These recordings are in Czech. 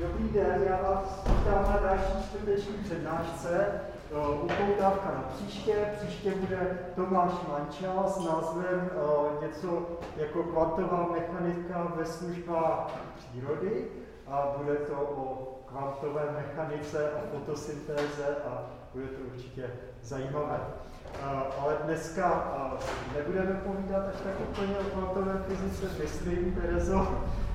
Dobrý den, já vás vítám na další čtvrteční přednášce. Upoutávka na příště. Příště bude Tomáš Mančal s názvem něco jako kvantová mechanika ve službách přírody a bude to o kvantové mechanice a fotosyntéze a bude to určitě zajímavé. Ale dneska nebudeme povídat až tak úplně o kvantové fyzice, myslím, Terezo.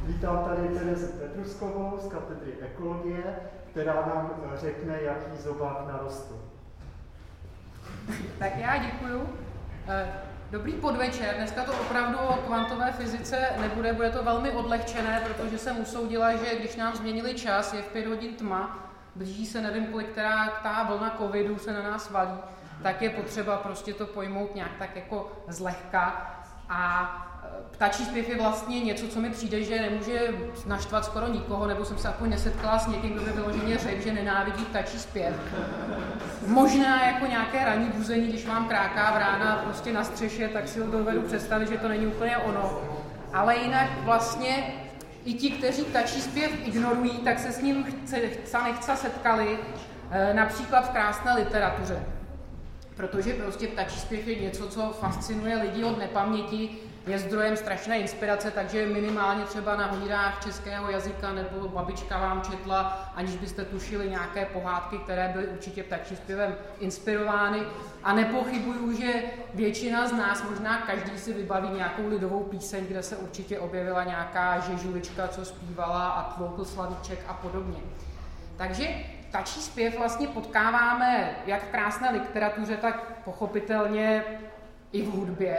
Vítám tady Terezu Petruskovou z katedry ekologie, která nám řekne, jaký zobák narostl. Tak já děkuju. Eh, dobrý podvečer. Dneska to opravdu o kvantové fyzice nebude, bude to velmi odlehčené, protože jsem usoudila, že když nám změnili čas, je v pět hodin tma, blíží se nevím kolik, která ta vlna covidu se na nás valí, tak je potřeba prostě to pojmout nějak tak jako zlehka. A ptačí zpěv je vlastně něco, co mi přijde, že nemůže naštvat skoro nikoho, nebo jsem se aspoň nesetkala s někým, kdo by vyloženě řekl, že nenávidí ptačí zpěv. Možná jako nějaké ranní buzení, když vám kráká vrána prostě na střeše, tak si to dovedu představit, že to není úplně ono. Ale jinak vlastně i ti, kteří ptačí zpěv ignorují, tak se s ním chce, chce nechce setkali, eh, například v krásné literatuře. Protože prostě ptačí zpěv je něco, co fascinuje lidi od nepaměti, je zdrojem strašné inspirace, takže minimálně třeba na hodinách českého jazyka nebo babička vám četla, aniž byste tušili nějaké pohádky, které byly určitě ptačím zpěvem inspirovány. A nepochybuju, že většina z nás, možná každý si vybaví nějakou lidovou píseň, kde se určitě objevila nějaká žežulička, co zpívala a tloukl slavíček a podobně. Takže tačí zpěv vlastně potkáváme jak v krásné literatuře, tak pochopitelně i v hudbě.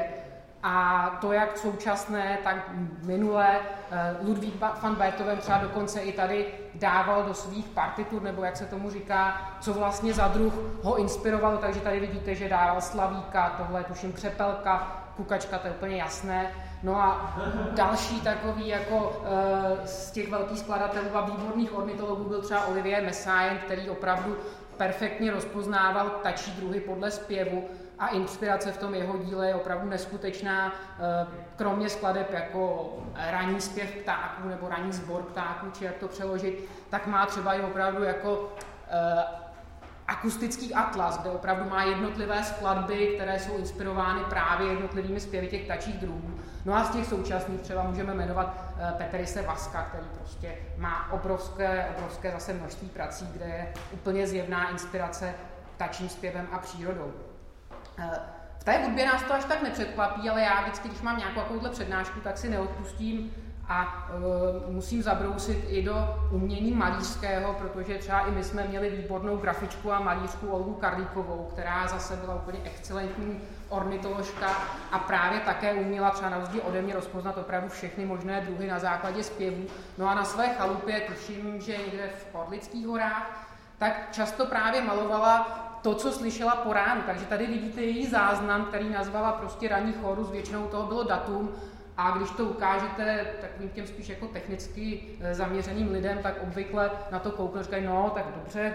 A to jak současné, tak minulé. Eh, Ludvík van Beethoven třeba dokonce i tady dával do svých partitur, nebo jak se tomu říká, co vlastně za druh ho inspirovalo, takže tady vidíte, že dával Slavíka, tohle tuším Křepelka, Kukačka, to je úplně jasné. No a další takový jako e, z těch velkých skladatelů a výborných ornitologů byl třeba Olivier Messiaen, který opravdu perfektně rozpoznával ptačí druhy podle zpěvu a inspirace v tom jeho díle je opravdu neskutečná. Eh, kromě skladeb jako ranní zpěv ptáků nebo ranní sbor ptáků, či jak to přeložit, tak má třeba i opravdu jako eh, akustický atlas, kde opravdu má jednotlivé skladby, které jsou inspirovány právě jednotlivými zpěvy těch ptačích druhů. No a z těch současných třeba můžeme jmenovat eh, Peterise Vaska, který prostě má obrovské, obrovské zase množství prací, kde je úplně zjevná inspirace ptačím zpěvem a přírodou. V té hudbě nás to až tak nepřekvapí, ale já vždycky, když mám nějakou takovouhle přednášku, tak si neodpustím a uh, musím zabrousit i do umění malířského, protože třeba i my jsme měli výbornou grafičku a malířku Olgu Karlíkovou, která zase byla úplně excelentní ornitoložka a právě také uměla třeba na rozdíl ode mě rozpoznat opravdu všechny možné druhy na základě zpěvů. No a na své chalupě, tuším, že někde v Orlických horách, tak často právě malovala to, co slyšela po ránu. Takže tady vidíte její záznam, který nazvala prostě ranní chorus, většinou toho bylo datum, a když to ukážete takovým těm spíš jako technicky eh, zaměřeným lidem, tak obvykle na to kouknou, říkají, no tak dobře,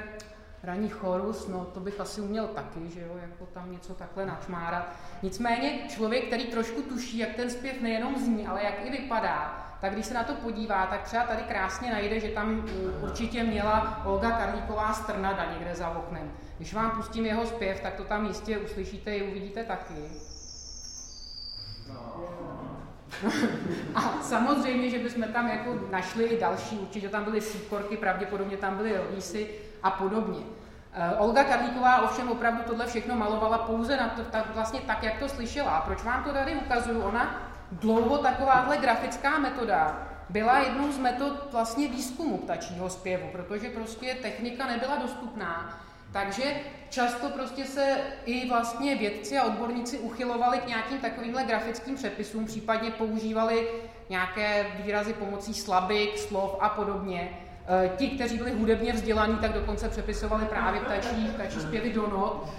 ranní chorus, no to bych asi uměl taky, že jo, jako tam něco takhle načmárat. Nicméně člověk, který trošku tuší, jak ten zpěv nejenom zní, ale jak i vypadá, tak když se na to podívá, tak třeba tady krásně najde, že tam eh, určitě měla Olga Karlíková strnada někde za oknem. Když vám pustím jeho zpěv, tak to tam jistě uslyšíte i uvidíte taky. A samozřejmě, že bychom tam jako našli i další, určitě tam byly síkorky, pravděpodobně tam byly rovísy a podobně. Eh, Olga Karlíková ovšem opravdu tohle všechno malovala pouze na to, tak, vlastně tak, jak to slyšela. A proč vám to tady ukazuju? Ona dlouho takováhle grafická metoda byla jednou z metod vlastně výzkumu ptačího zpěvu, protože prostě technika nebyla dostupná. Takže často prostě se i vlastně vědci a odborníci uchylovali k nějakým takovýmhle grafickým přepisům, případně používali nějaké výrazy pomocí slabik, slov a podobně. E, ti, kteří byli hudebně vzdělaní, tak dokonce přepisovali právě ptačí, ptačí zpěvy do not.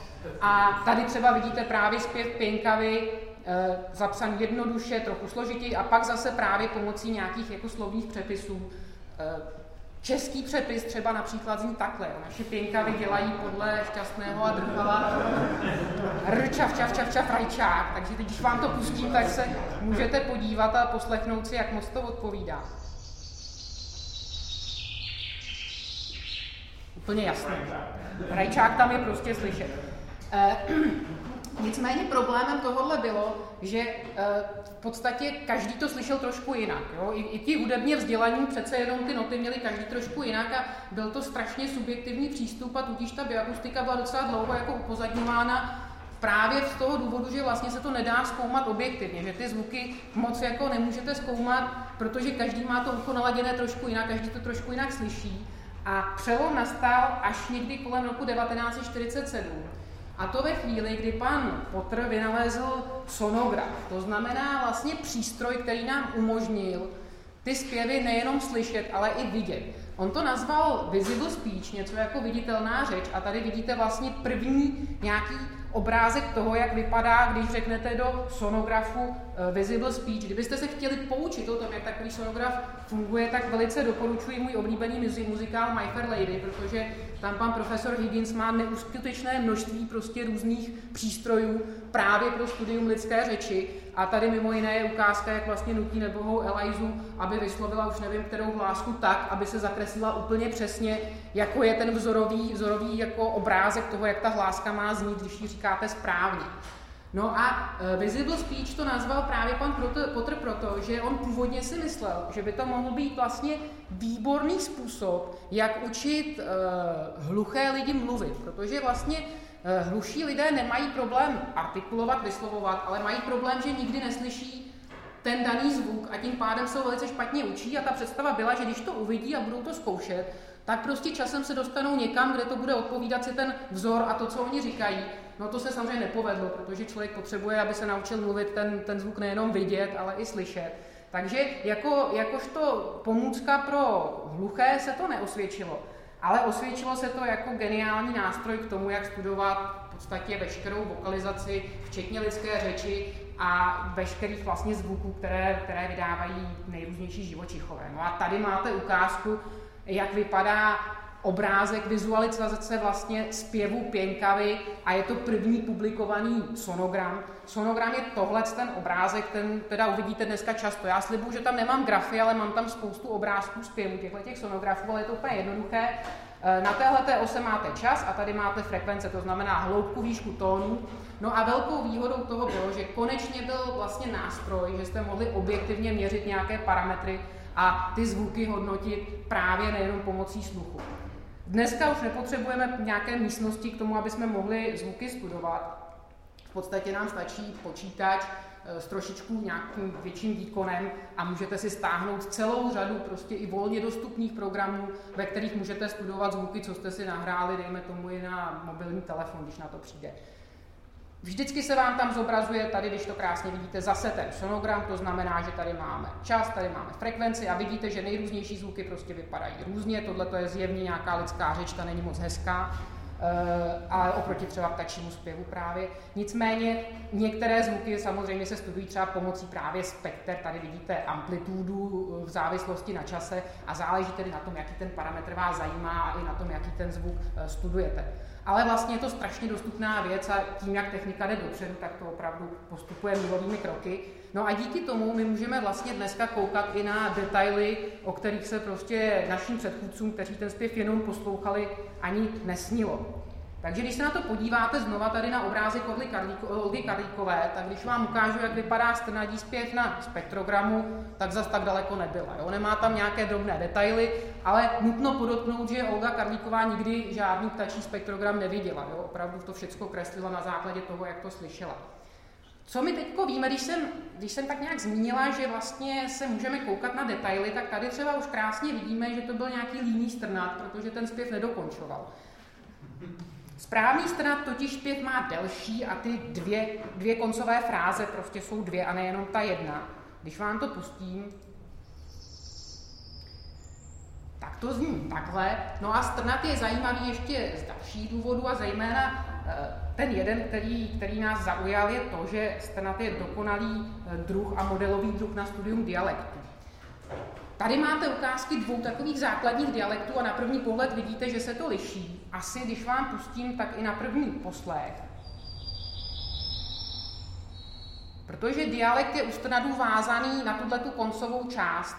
A tady třeba vidíte právě zpěv Pěnkavy, e, zapsaný jednoduše, trochu složitěji a pak zase právě pomocí nějakých jako slovních přepisů e, Český přepis třeba například zní takhle. Naše pěnkavy dělají podle šťastného a drhala rčav, čav, čav, čav, rajčák. Takže teď, když vám to pustím, tak se můžete podívat a poslechnout si, jak moc to odpovídá. Úplně jasný. Rajčák tam je prostě slyšet. Eh, nicméně problémem tohohle bylo, že eh, v podstatě každý to slyšel trošku jinak. Jo? I, I ti hudebně vzdělaní přece jenom ty noty měli každý trošku jinak a byl to strašně subjektivní přístup a tudíž ta bioakustika byla docela dlouho jako upozadňována právě z toho důvodu, že vlastně se to nedá zkoumat objektivně, že ty zvuky moc jako nemůžete zkoumat, protože každý má to ucho naladěné trošku jinak, každý to trošku jinak slyší. A přelom nastal až někdy kolem roku 1947. A to ve chvíli, kdy pan Potter vynalezl sonograf. To znamená vlastně přístroj, který nám umožnil ty zpěvy nejenom slyšet, ale i vidět. On to nazval visible speech, něco jako viditelná řeč a tady vidíte vlastně první nějaký obrázek toho, jak vypadá, když řeknete do sonografu uh, Visible Speech. Kdybyste se chtěli poučit o tom, jak takový sonograf funguje, tak velice doporučuji můj oblíbený muzikál My Fair Lady, protože tam pan profesor Higgins má neuskutečné množství prostě různých přístrojů právě pro studium lidské řeči. A tady mimo jiné je ukázka, jak vlastně nutí nebohou Elizu, aby vyslovila už nevím kterou hlásku tak, aby se zakreslila úplně přesně, jako je ten vzorový, vzorový jako obrázek toho, jak ta hláska má znít, když ji říkáte správně. No a uh, Visible Speech to nazval právě pan Potter proto, že on původně si myslel, že by to mohl být vlastně výborný způsob, jak učit uh, hluché lidi mluvit, protože vlastně uh, hluší lidé nemají problém artikulovat, vyslovovat, ale mají problém, že nikdy neslyší ten daný zvuk a tím pádem se ho velice špatně učí a ta představa byla, že když to uvidí a budou to zkoušet, tak prostě časem se dostanou někam, kde to bude odpovídat si ten vzor a to, co oni říkají. No to se samozřejmě nepovedlo, protože člověk potřebuje, aby se naučil mluvit ten, ten zvuk nejenom vidět, ale i slyšet. Takže jako, jakožto pomůcka pro hluché se to neosvědčilo, ale osvědčilo se to jako geniální nástroj k tomu, jak studovat v podstatě veškerou vokalizaci, včetně lidské řeči a veškerých vlastně zvuků, které, které vydávají nejrůznější živočichové. No a tady máte ukázku, jak vypadá obrázek vizualizace vlastně zpěvu pěnkavy a je to první publikovaný sonogram. Sonogram je tohle ten obrázek, ten teda uvidíte dneska často. Já slibuju, že tam nemám grafy, ale mám tam spoustu obrázků zpěvu těchto těch sonografů, ale je to úplně jednoduché. E, na téhle ose máte čas a tady máte frekvence, to znamená hloubku, výšku tónu. No a velkou výhodou toho bylo, že konečně byl vlastně nástroj, že jste mohli objektivně měřit nějaké parametry a ty zvuky hodnotit právě nejenom pomocí sluchu. Dneska už nepotřebujeme nějaké místnosti k tomu, aby jsme mohli zvuky studovat. V podstatě nám stačí počítač eh, s trošičku nějakým větším výkonem a můžete si stáhnout celou řadu prostě i volně dostupných programů, ve kterých můžete studovat zvuky, co jste si nahráli, dejme tomu i na mobilní telefon, když na to přijde. Vždycky se vám tam zobrazuje, tady, když to krásně vidíte, zase ten sonogram, to znamená, že tady máme čas, tady máme frekvenci a vidíte, že nejrůznější zvuky prostě vypadají různě. Tohle to je zjevně nějaká lidská řeč, ta není moc hezká, eh, ale oproti třeba ptačímu zpěvu právě. Nicméně některé zvuky samozřejmě se studují třeba pomocí právě spekter. Tady vidíte amplitudu v závislosti na čase a záleží tedy na tom, jaký ten parametr vás zajímá a i na tom, jaký ten zvuk eh, studujete. Ale vlastně je to strašně dostupná věc a tím, jak technika jde dopředu, tak to opravdu postupuje milovými kroky. No a díky tomu my můžeme vlastně dneska koukat i na detaily, o kterých se prostě našim předchůdcům, kteří ten zpěv jenom poslouchali, ani nesnilo. Takže když se na to podíváte znova tady na obrázek Olgy Karlíkové, tak když vám ukážu, jak vypadá strnadí zpěv na spektrogramu, tak zas tak daleko nebyla. Jo? Nemá tam nějaké drobné detaily, ale nutno podotknout, že Olga Karlíková nikdy žádný ptačí spektrogram neviděla. Jo? Opravdu to všechno kreslila na základě toho, jak to slyšela. Co my teď víme, když jsem, když jsem tak nějak zmínila, že vlastně se můžeme koukat na detaily, tak tady třeba už krásně vidíme, že to byl nějaký líný strnat, protože ten zpěv nedokončoval. Správný strana totiž zpěv má delší a ty dvě, dvě koncové fráze prostě jsou dvě a nejenom ta jedna. Když vám to pustím, tak to zní takhle. No a strnat je zajímavý ještě z dalších důvodů a zejména eh, ten jeden, který, který nás zaujal, je to, že strnat je dokonalý eh, druh a modelový druh na studium dialektu. Tady máte ukázky dvou takových základních dialektů a na první pohled vidíte, že se to liší. Asi když vám pustím, tak i na první poslech. Protože dialekt je u strnadů vázaný na tuhle tu koncovou část.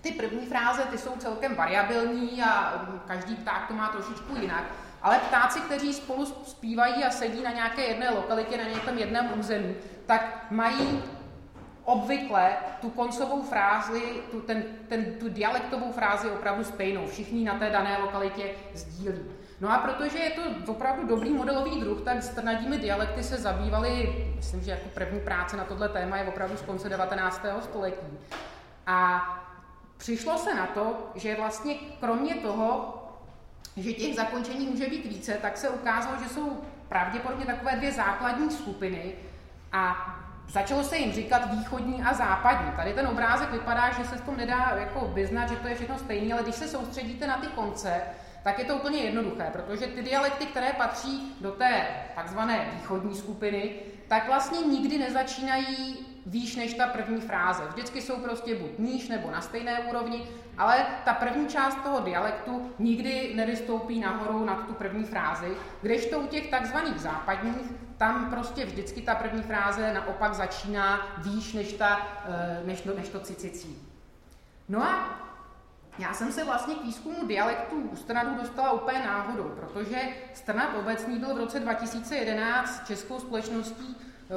Ty první fráze, ty jsou celkem variabilní a každý pták to má trošičku jinak, ale ptáci, kteří spolu zpívají a sedí na nějaké jedné lokalitě, na nějakém jednom území, tak mají obvykle tu koncovou frázi, tu, ten, ten, tu dialektovou frázi opravdu stejnou. Všichni na té dané lokalitě sdílí. No a protože je to opravdu dobrý modelový druh, tak s trnadími dialekty se zabývali, myslím, že jako první práce na tohle téma je opravdu z konce 19. století. A přišlo se na to, že vlastně kromě toho, že těch zakončení může být více, tak se ukázalo, že jsou pravděpodobně takové dvě základní skupiny a začalo se jim říkat východní a západní. Tady ten obrázek vypadá, že se v tom nedá jako vyznat, že to je všechno stejné, ale když se soustředíte na ty konce, tak je to úplně jednoduché, protože ty dialekty, které patří do té takzvané východní skupiny, tak vlastně nikdy nezačínají výš než ta první fráze. Vždycky jsou prostě buď níž nebo na stejné úrovni, ale ta první část toho dialektu nikdy nevystoupí nahoru nad tu první frázi, kdežto u těch takzvaných západních, tam prostě vždycky ta první fráze naopak začíná výš než, ta, eh, než, to, než to cicicí. No a já jsem se vlastně k výzkumu dialektů u Strnadu dostala úplně náhodou, protože Strnad obecný byl v roce 2011 českou společností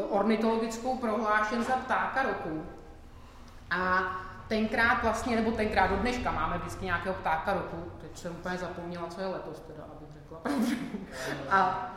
ornitologickou prohlášen za ptáka roku. A tenkrát vlastně, nebo tenkrát do dneška máme vždycky nějakého ptáka roku. Teď jsem úplně zapomněla, co je letos teda, abych řekla. A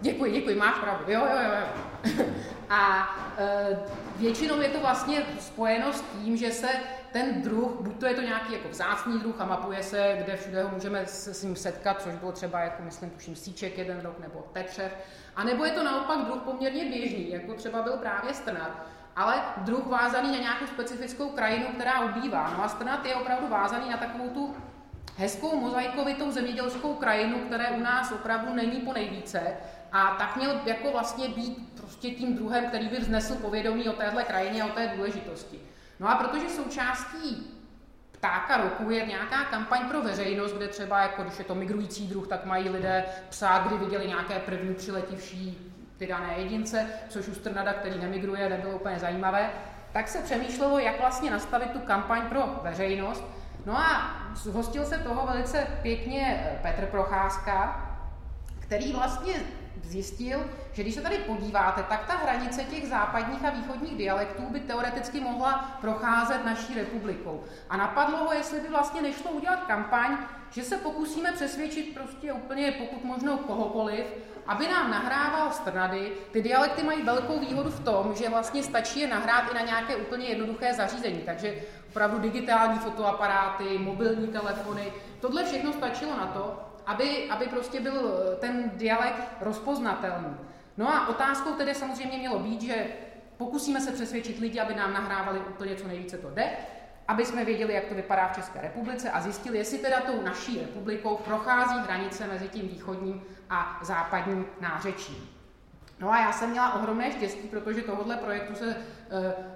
Děkuji, děkuji, máš pravdu. Jo, jo, jo. jo. A e, většinou je to vlastně spojeno s tím, že se ten druh, buď to je to nějaký jako vzácný druh a mapuje se, kde všude ho můžeme s, s ním setkat, což bylo třeba, jako myslím, tuším, síček jeden rok nebo tetřev, a nebo je to naopak druh poměrně běžný, jako třeba byl právě strnat, ale druh vázaný na nějakou specifickou krajinu, která ubývá. No a strnat je opravdu vázaný na takovou tu hezkou mozaikovitou zemědělskou krajinu, které u nás opravdu není po nejvíce. A tak měl jako vlastně být prostě tím druhem, který by vznesl povědomí o téhle krajině a o té důležitosti. No a protože součástí ptáka roku je nějaká kampaň pro veřejnost, kde třeba, jako když je to migrující druh, tak mají lidé psát, kdy viděli nějaké první přiletivší ty dané jedince, což u Strnada, který nemigruje, nebylo úplně zajímavé, tak se přemýšlelo, jak vlastně nastavit tu kampaň pro veřejnost. No a zhostil se toho velice pěkně Petr Procházka, který vlastně zjistil, že když se tady podíváte, tak ta hranice těch západních a východních dialektů by teoreticky mohla procházet naší republikou. A napadlo ho, jestli by vlastně nešlo udělat kampaň, že se pokusíme přesvědčit prostě úplně pokud možno kohokoliv, aby nám nahrával strnady. Ty dialekty mají velkou výhodu v tom, že vlastně stačí je nahrát i na nějaké úplně jednoduché zařízení. Takže opravdu digitální fotoaparáty, mobilní telefony, tohle všechno stačilo na to, aby, aby prostě byl ten dialekt rozpoznatelný. No a otázkou tedy samozřejmě mělo být, že pokusíme se přesvědčit lidi, aby nám nahrávali úplně co nejvíce to jde, aby jsme věděli, jak to vypadá v České republice a zjistili, jestli teda tou naší republikou prochází hranice mezi tím východním a západním nářečím. No a já jsem měla ohromné štěstí, protože tohohle projektu se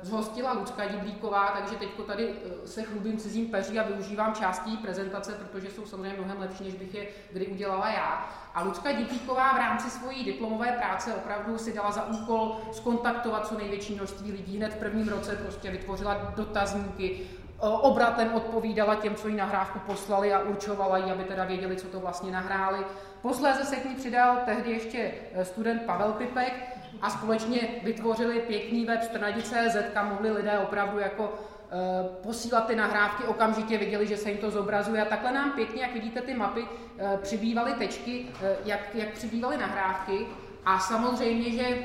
zhostila Lucka Diblíková, takže teď tady e, se chlubím cizím peří a využívám částí prezentace, protože jsou samozřejmě mnohem lepší, než bych je kdy udělala já. A Lucka Diblíková v rámci svojí diplomové práce opravdu si dala za úkol skontaktovat co největší množství lidí. Hned v prvním roce prostě vytvořila dotazníky, obratem odpovídala těm, co jí nahrávku poslali a určovala jí, aby teda věděli, co to vlastně nahráli. Posléze se k ní přidal tehdy ještě eh, student Pavel Pipek a společně vytvořili pěkný web strnadi.cz, kam mohli lidé opravdu jako eh, posílat ty nahrávky, okamžitě viděli, že se jim to zobrazuje. A takhle nám pěkně, jak vidíte ty mapy, eh, přibývaly tečky, jak, jak přibývaly nahrávky. A samozřejmě, že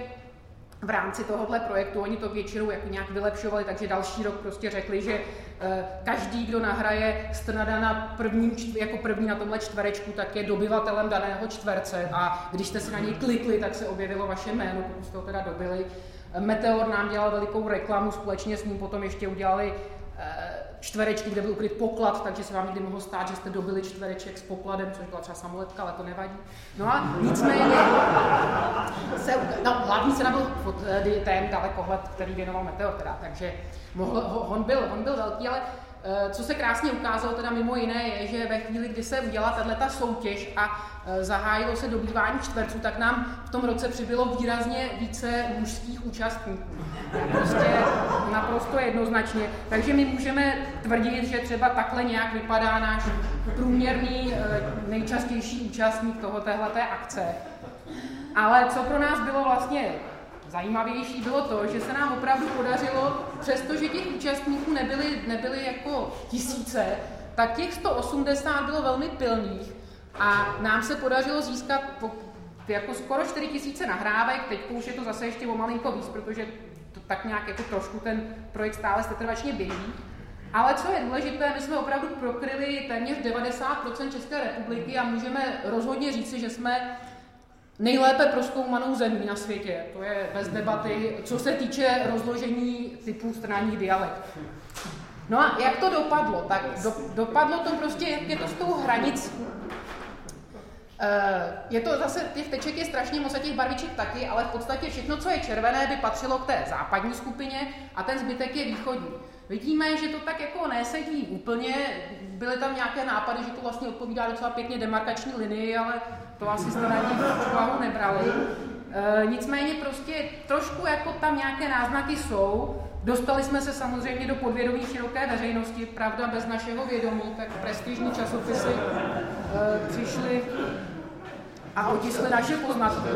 v rámci tohohle projektu oni to většinou jako nějak vylepšovali, takže další rok prostě řekli, že Eh, každý, kdo nahraje Strnada na prvním, jako první na tomhle čtverečku, tak je dobyvatelem daného čtverce a když jste si na něj klikli, tak se objevilo vaše jméno, pokud jste ho teda dobili. Meteor nám dělal velikou reklamu, společně s ním potom ještě udělali eh, čtverečky, kde byl ukryt poklad, takže se vám někdy mohlo stát, že jste dobili čtvereček s pokladem, což byla třeba samoletka, ale to nevadí. No a nicméně se, no, hlavní se byl ten dalekohled, který věnoval Meteor teda, takže mohl, on, byl, on byl velký, ale Eh, co se krásně ukázalo teda mimo jiné je, že ve chvíli, kdy se udělala tato soutěž a eh, zahájilo se dobývání čtverců, tak nám v tom roce přibylo výrazně více mužských účastníků. Prostě naprosto jednoznačně. Takže my můžeme tvrdit, že třeba takhle nějak vypadá náš průměrný eh, nejčastější účastník toho téhleté akce. Ale co pro nás bylo vlastně zajímavější bylo to, že se nám opravdu podařilo, přestože těch účastníků nebyly, nebyly jako tisíce, tak těch 180 bylo velmi pilných a nám se podařilo získat po, jako skoro 4 tisíce nahrávek, teď už je to zase ještě o malinko víc, protože to tak nějak jako trošku ten projekt stále setrvačně běží. Ale co je důležité, my jsme opravdu prokryli téměř 90% České republiky a můžeme rozhodně říci, že jsme nejlépe proskoumanou zemí na světě. To je bez debaty, co se týče rozložení typů stranních dialektů. No a jak to dopadlo? Tak do, dopadlo to prostě, jak je to s tou hranicí. Uh, je to zase, těch teček je strašně moc a těch barviček taky, ale v podstatě všechno, co je červené, by patřilo k té západní skupině a ten zbytek je východní. Vidíme, že to tak jako nesedí úplně, byly tam nějaké nápady, že to vlastně odpovídá docela pěkně demarkační linii, ale to asi jste na úvahu nebrali. E, nicméně prostě trošku jako tam nějaké náznaky jsou. Dostali jsme se samozřejmě do podvědomí široké veřejnosti, pravda bez našeho vědomí, tak prestižní časopisy e, přišly a otiskli naše poznatky.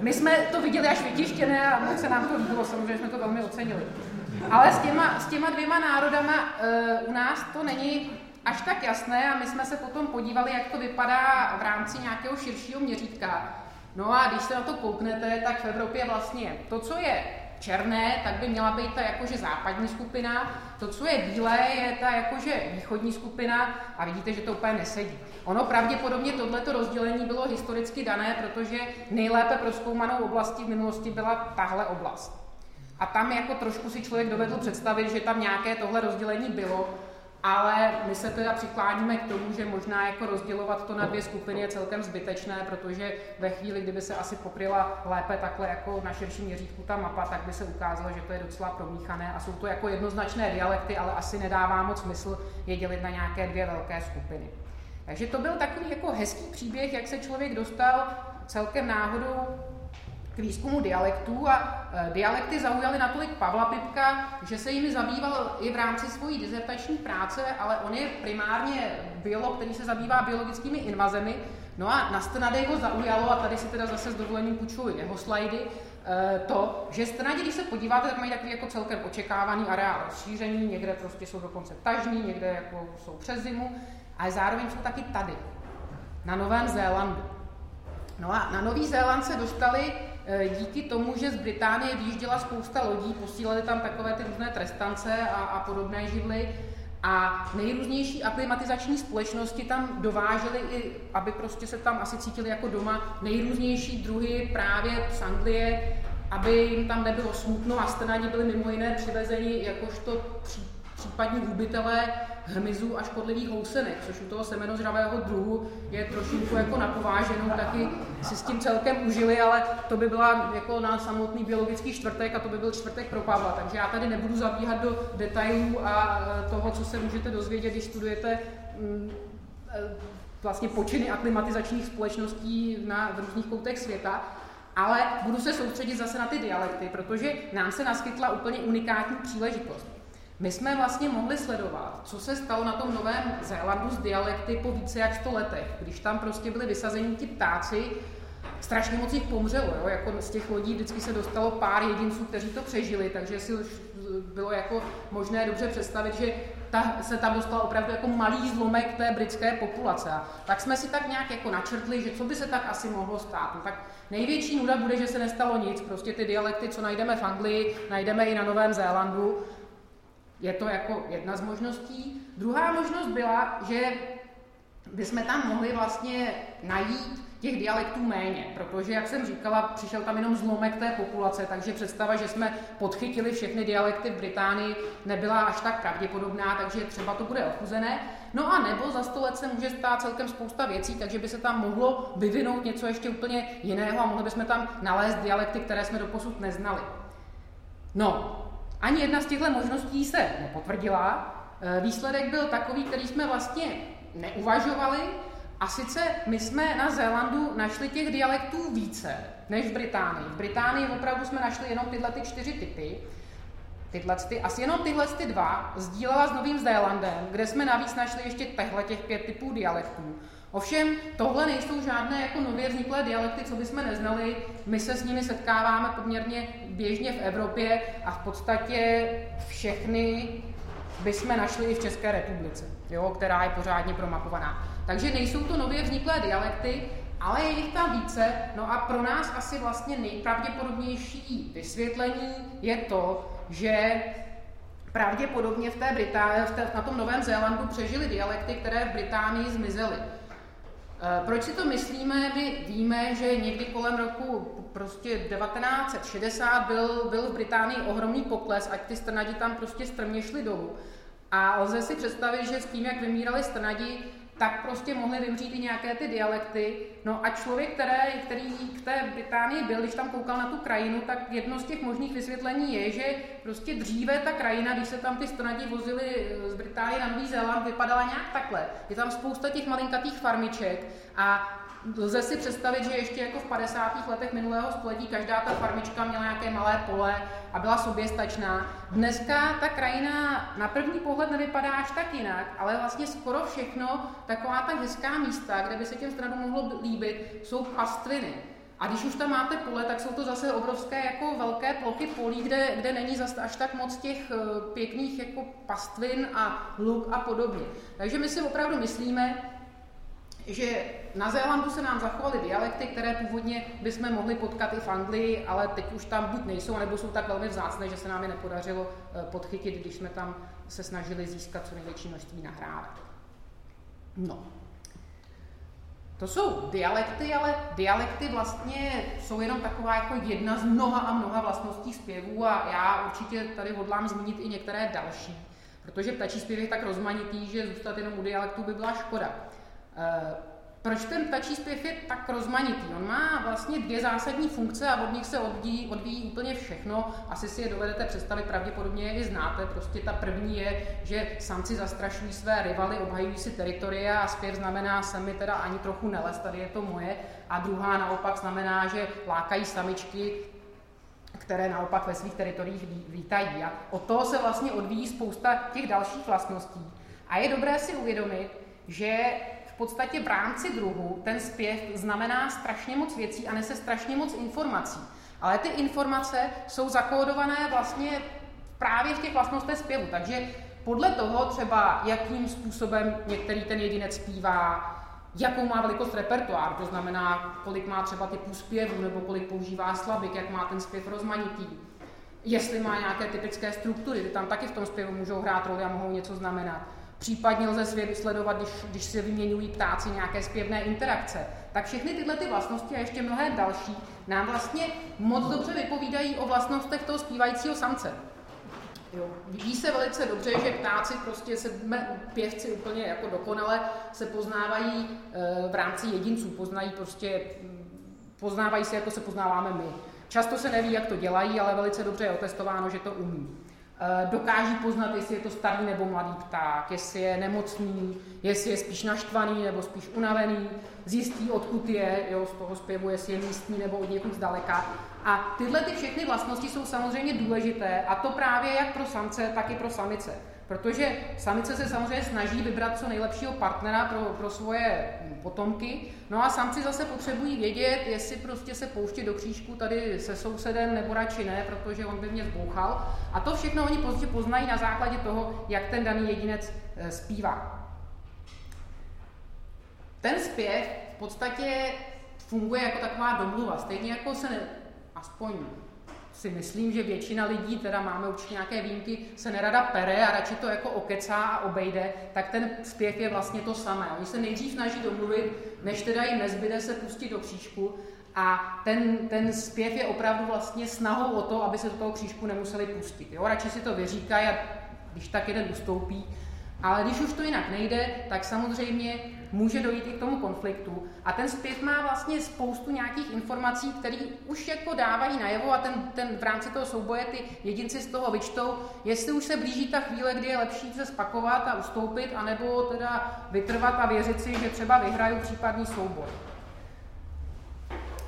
My jsme to viděli až vytištěné a moc se nám to líbilo, samozřejmě jsme to velmi ocenili. Ale s těma, s těma dvěma národama uh, u nás to není až tak jasné a my jsme se potom podívali, jak to vypadá v rámci nějakého širšího měřítka. No a když se na to kouknete, tak v Evropě vlastně to, co je černé, tak by měla být ta jakože západní skupina, to, co je bílé, je ta jakože východní skupina a vidíte, že to úplně nesedí. Ono pravděpodobně tohleto rozdělení bylo historicky dané, protože nejlépe proskoumanou oblastí v minulosti byla tahle oblast. A tam jako trošku si člověk dovedl představit, že tam nějaké tohle rozdělení bylo, ale my se teda přikláníme k tomu, že možná jako rozdělovat to na dvě skupiny je celkem zbytečné, protože ve chvíli, kdyby se asi pokryla lépe takhle jako na širším měřítku ta mapa, tak by se ukázalo, že to je docela promíchané a jsou to jako jednoznačné dialekty, ale asi nedává moc smysl je dělit na nějaké dvě velké skupiny. Takže to byl takový jako hezký příběh, jak se člověk dostal celkem náhodou k výzkumu dialektů a e, dialekty zaujaly natolik Pavla Pipka, že se jimi zabýval i v rámci svojí dizertační práce, ale on je primárně biolog, který se zabývá biologickými invazemi. No a na Strnadej ho zaujalo, a tady si teda zase s dovolením půjčuji jeho slajdy, e, to, že Strnadi, když se podíváte, tak mají takový jako celkem očekávaný areál rozšíření, někde prostě jsou dokonce tažní, někde jako jsou přes zimu, ale zároveň jsou taky tady, na Novém Zélandu. No a na Nový Zéland se dostali díky tomu, že z Británie vyjížděla spousta lodí, posílali tam takové ty různé trestance a, a podobné židly, a nejrůznější aklimatizační společnosti tam dovážely i, aby prostě se tam asi cítili jako doma, nejrůznější druhy právě z Anglie, aby jim tam nebylo smutno a strani byli mimo jiné přivezeni jakožto případní hubitelé hmyzů a škodlivých housenek, což u toho semenozravého druhu je trošku jako napováženou, taky si s tím celkem užili, ale to by byla jako na samotný biologický čtvrtek a to by byl čtvrtek pro Pavla, takže já tady nebudu zabíhat do detailů a e, toho, co se můžete dozvědět, když studujete mm, e, vlastně počiny aklimatizačních společností na, v různých koutech světa, ale budu se soustředit zase na ty dialekty, protože nám se naskytla úplně unikátní příležitost. My jsme vlastně mohli sledovat, co se stalo na tom Novém Zélandu s dialekty po více jak 100 letech, když tam prostě byli vysazeni ti ptáci, strašně moc jich pomřelo, jo? jako z těch lodí vždycky se dostalo pár jedinců, kteří to přežili, takže si už bylo jako možné dobře představit, že ta, se tam dostal opravdu jako malý zlomek té britské populace. A tak jsme si tak nějak jako načrtli, že co by se tak asi mohlo stát. No, tak největší nuda bude, že se nestalo nic. Prostě ty dialekty, co najdeme v Anglii, najdeme i na Novém Zélandu je to jako jedna z možností. Druhá možnost byla, že bychom tam mohli vlastně najít těch dialektů méně, protože, jak jsem říkala, přišel tam jenom zlomek té populace, takže představa, že jsme podchytili všechny dialekty v Británii, nebyla až tak pravděpodobná, takže třeba to bude ochuzené. No a nebo za sto let se může stát celkem spousta věcí, takže by se tam mohlo vyvinout něco ještě úplně jiného a mohli bychom tam nalézt dialekty, které jsme doposud neznali. No, ani jedna z těchto možností se nepotvrdila. E, výsledek byl takový, který jsme vlastně neuvažovali, a sice my jsme na Zélandu našli těch dialektů více než v Británii. V Británii opravdu jsme našli jenom tyhle ty čtyři typy. Tyhle ty, asi jenom tyhle ty dva sdílela s Novým Zélandem, kde jsme navíc našli ještě tehle těch pět typů dialektů. Ovšem, tohle nejsou žádné jako nově vzniklé dialekty, co bychom neznali. My se s nimi setkáváme poměrně běžně v Evropě a v podstatě všechny bychom našli i v České republice, jo, která je pořádně promapovaná. Takže nejsou to nově vzniklé dialekty, ale je jich tam více. No a pro nás asi vlastně nejpravděpodobnější vysvětlení je to, že pravděpodobně v té Británii, na tom Novém Zélandu přežili dialekty, které v Británii zmizely. Eh, proč si to myslíme? My víme, že někdy kolem roku prostě 1960 byl, byl v Británii ohromný pokles, ať ty strnadi tam prostě strmě šly dolů. A lze si představit, že s tím, jak vymírali strnadi, tak prostě mohly vymřít i nějaké ty dialekty. No a člověk, které, který v té Británii byl, když tam koukal na tu krajinu, tak jedno z těch možných vysvětlení je, že prostě dříve ta krajina, když se tam ty strnadi vozily z Británie na Nový Zéland, vypadala nějak takhle. Je tam spousta těch malinkatých farmiček a Lze si představit, že ještě jako v 50. letech minulého století každá ta farmička měla nějaké malé pole a byla soběstačná. Dneska ta krajina na první pohled nevypadá až tak jinak, ale vlastně skoro všechno, taková ta hezká místa, kde by se těm stranům mohlo líbit, jsou pastviny. A když už tam máte pole, tak jsou to zase obrovské jako velké plochy polí, kde, kde není zase až tak moc těch eh, pěkných jako pastvin a luk a podobně. Takže my si opravdu myslíme, že na Zélandu se nám zachovaly dialekty, které původně bychom mohli potkat i v Anglii, ale teď už tam buď nejsou, nebo jsou tak velmi vzácné, že se nám je nepodařilo eh, podchytit, když jsme tam se snažili získat co největší množství nahrávek. No. To jsou dialekty, ale dialekty vlastně jsou jenom taková jako jedna z mnoha a mnoha vlastností zpěvů a já určitě tady hodlám zmínit i některé další, protože ptačí zpěv je tak rozmanitý, že zůstat jenom u dialektu by byla škoda. Proč ten ptačí zpěv je tak rozmanitý? On má vlastně dvě zásadní funkce a od nich se odvíjí, odvíjí úplně všechno. Asi si je dovedete představit, pravděpodobně je i znáte. Prostě ta první je, že samci zastrašují své rivaly, obhajují si teritoria a zpěv znamená se mi teda ani trochu neles, tady je to moje. A druhá naopak znamená, že lákají samičky, které naopak ve svých teritoriích vítají. A od toho se vlastně odvíjí spousta těch dalších vlastností. A je dobré si uvědomit, že v podstatě v rámci druhu ten zpěv znamená strašně moc věcí a nese strašně moc informací. Ale ty informace jsou zakódované vlastně právě v těch vlastnostech zpěvu. Takže podle toho třeba, jakým způsobem některý ten jedinec zpívá, jakou má velikost repertoár, to znamená, kolik má třeba typů zpěvu, nebo kolik používá slabik, jak má ten zpěv rozmanitý, jestli má nějaké typické struktury, ty tam taky v tom zpěvu můžou hrát roli a mohou něco znamenat. Případně lze sledovat, když, když se vyměňují ptáci nějaké zpěvné interakce. Tak všechny tyhle ty vlastnosti a ještě mnohé další nám vlastně moc dobře vypovídají o vlastnostech toho zpívajícího samce. Jo. Ví se velice dobře, že ptáci prostě se, pěvci úplně jako dokonale se poznávají e, v rámci jedinců, poznají prostě, poznávají se, jako se poznáváme my. Často se neví, jak to dělají, ale velice dobře je otestováno, že to umí. Eh, dokáží poznat, jestli je to starý nebo mladý pták, jestli je nemocný, jestli je spíš naštvaný nebo spíš unavený, zjistí, odkud je, jo, z toho zpěvu, jestli je místní nebo od někud zdaleka. A tyhle ty všechny vlastnosti jsou samozřejmě důležité a to právě jak pro samce, tak i pro samice. Protože samice se samozřejmě snaží vybrat co nejlepšího partnera pro, pro svoje potomky, no a samci zase potřebují vědět, jestli prostě se pouštět do křížku tady se sousedem nebo radši ne, protože on by mě zbouchal. A to všechno oni prostě poznají na základě toho, jak ten daný jedinec eh, zpívá. Ten zpěv v podstatě funguje jako taková domluva, stejně jako se ne, aspoň si myslím, že většina lidí, teda máme určitě nějaké výjimky, se nerada pere a radši to jako okecá a obejde, tak ten zpěv je vlastně to samé. Oni se nejdřív snaží domluvit, než teda jim nezbyde se pustit do křížku a ten, ten zpěv je opravdu vlastně snahou o to, aby se do toho křížku nemuseli pustit. Jo? Radši si to vyříkají a když tak jeden ustoupí. Ale když už to jinak nejde, tak samozřejmě může dojít i k tomu konfliktu. A ten zpěv má vlastně spoustu nějakých informací, které už jako dávají najevo a ten, ten v rámci toho souboje ty jedinci z toho vyčtou, jestli už se blíží ta chvíle, kdy je lepší se spakovat a ustoupit, anebo teda vytrvat a věřit si, že třeba vyhrajou případný souboj.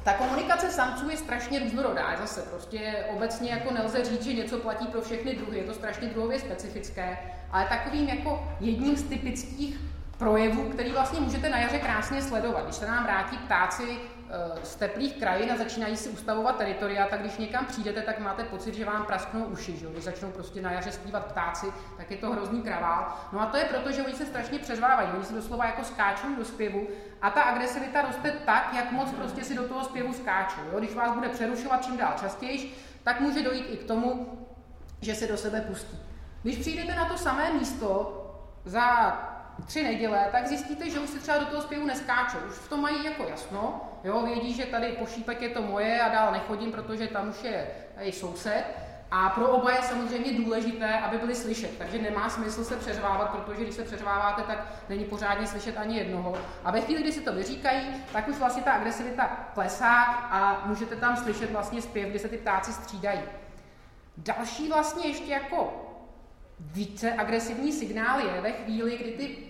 Ta komunikace samců je strašně různorodá. Zase prostě obecně jako nelze říct, že něco platí pro všechny druhy. Je to strašně druhově specifické, ale takovým jako jedním z typických projevů, který vlastně můžete na jaře krásně sledovat. Když se nám vrátí ptáci Eh, z teplých krajin a začínají si ustavovat teritoria, tak když někam přijdete, tak máte pocit, že vám prasknou uši, že? když začnou prostě na jaře zpívat ptáci, tak je to hrozný kravál. No a to je proto, že oni se strašně přeřvávají, oni se doslova jako skáčou do zpěvu a ta agresivita roste tak, jak moc prostě si do toho zpěvu skáčou. Jo? Když vás bude přerušovat čím dál častěji, tak může dojít i k tomu, že se do sebe pustí. Když přijdete na to samé místo za tři neděle, tak zjistíte, že už si třeba do toho zpěvu neskáčou. Už v tom mají jako jasno, jo, vědí, že tady pošípek je to moje a dál nechodím, protože tam už je tady soused. A pro oba je samozřejmě důležité, aby byli slyšet, takže nemá smysl se přeřvávat, protože když se přeřváváte, tak není pořádně slyšet ani jednoho. A ve chvíli, kdy si to vyříkají, tak už vlastně ta agresivita klesá a můžete tam slyšet vlastně zpěv, kdy se ty ptáci střídají. Další vlastně ještě jako více agresivní signál je ve chvíli, kdy ty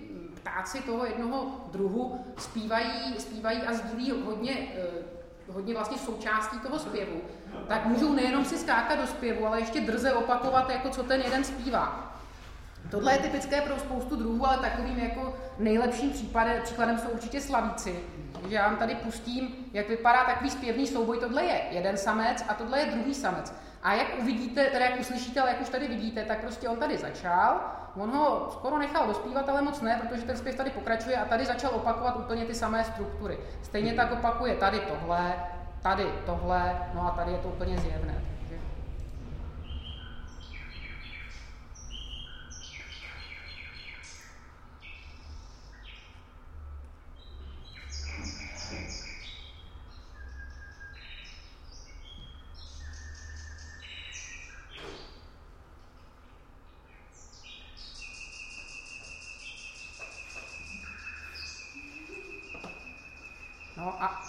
ptáci toho jednoho druhu zpívají, zpívají a sdílí hodně, eh, hodně vlastně součástí toho zpěvu, tak můžou nejenom si skákat do zpěvu, ale ještě drze opakovat, jako co ten jeden zpívá. Tohle je typické pro spoustu druhů, ale takovým jako nejlepším případem, příkladem jsou určitě slavíci. Takže já vám tady pustím, jak vypadá takový zpěvný souboj. Tohle je jeden samec a tohle je druhý samec. A jak uvidíte, teda jak uslyšíte, ale jak už tady vidíte, tak prostě on tady začal, on ho skoro nechal dospívat, ale moc ne, protože ten zpěv tady pokračuje a tady začal opakovat úplně ty samé struktury. Stejně tak opakuje tady tohle, tady tohle, no a tady je to úplně zjevné. No a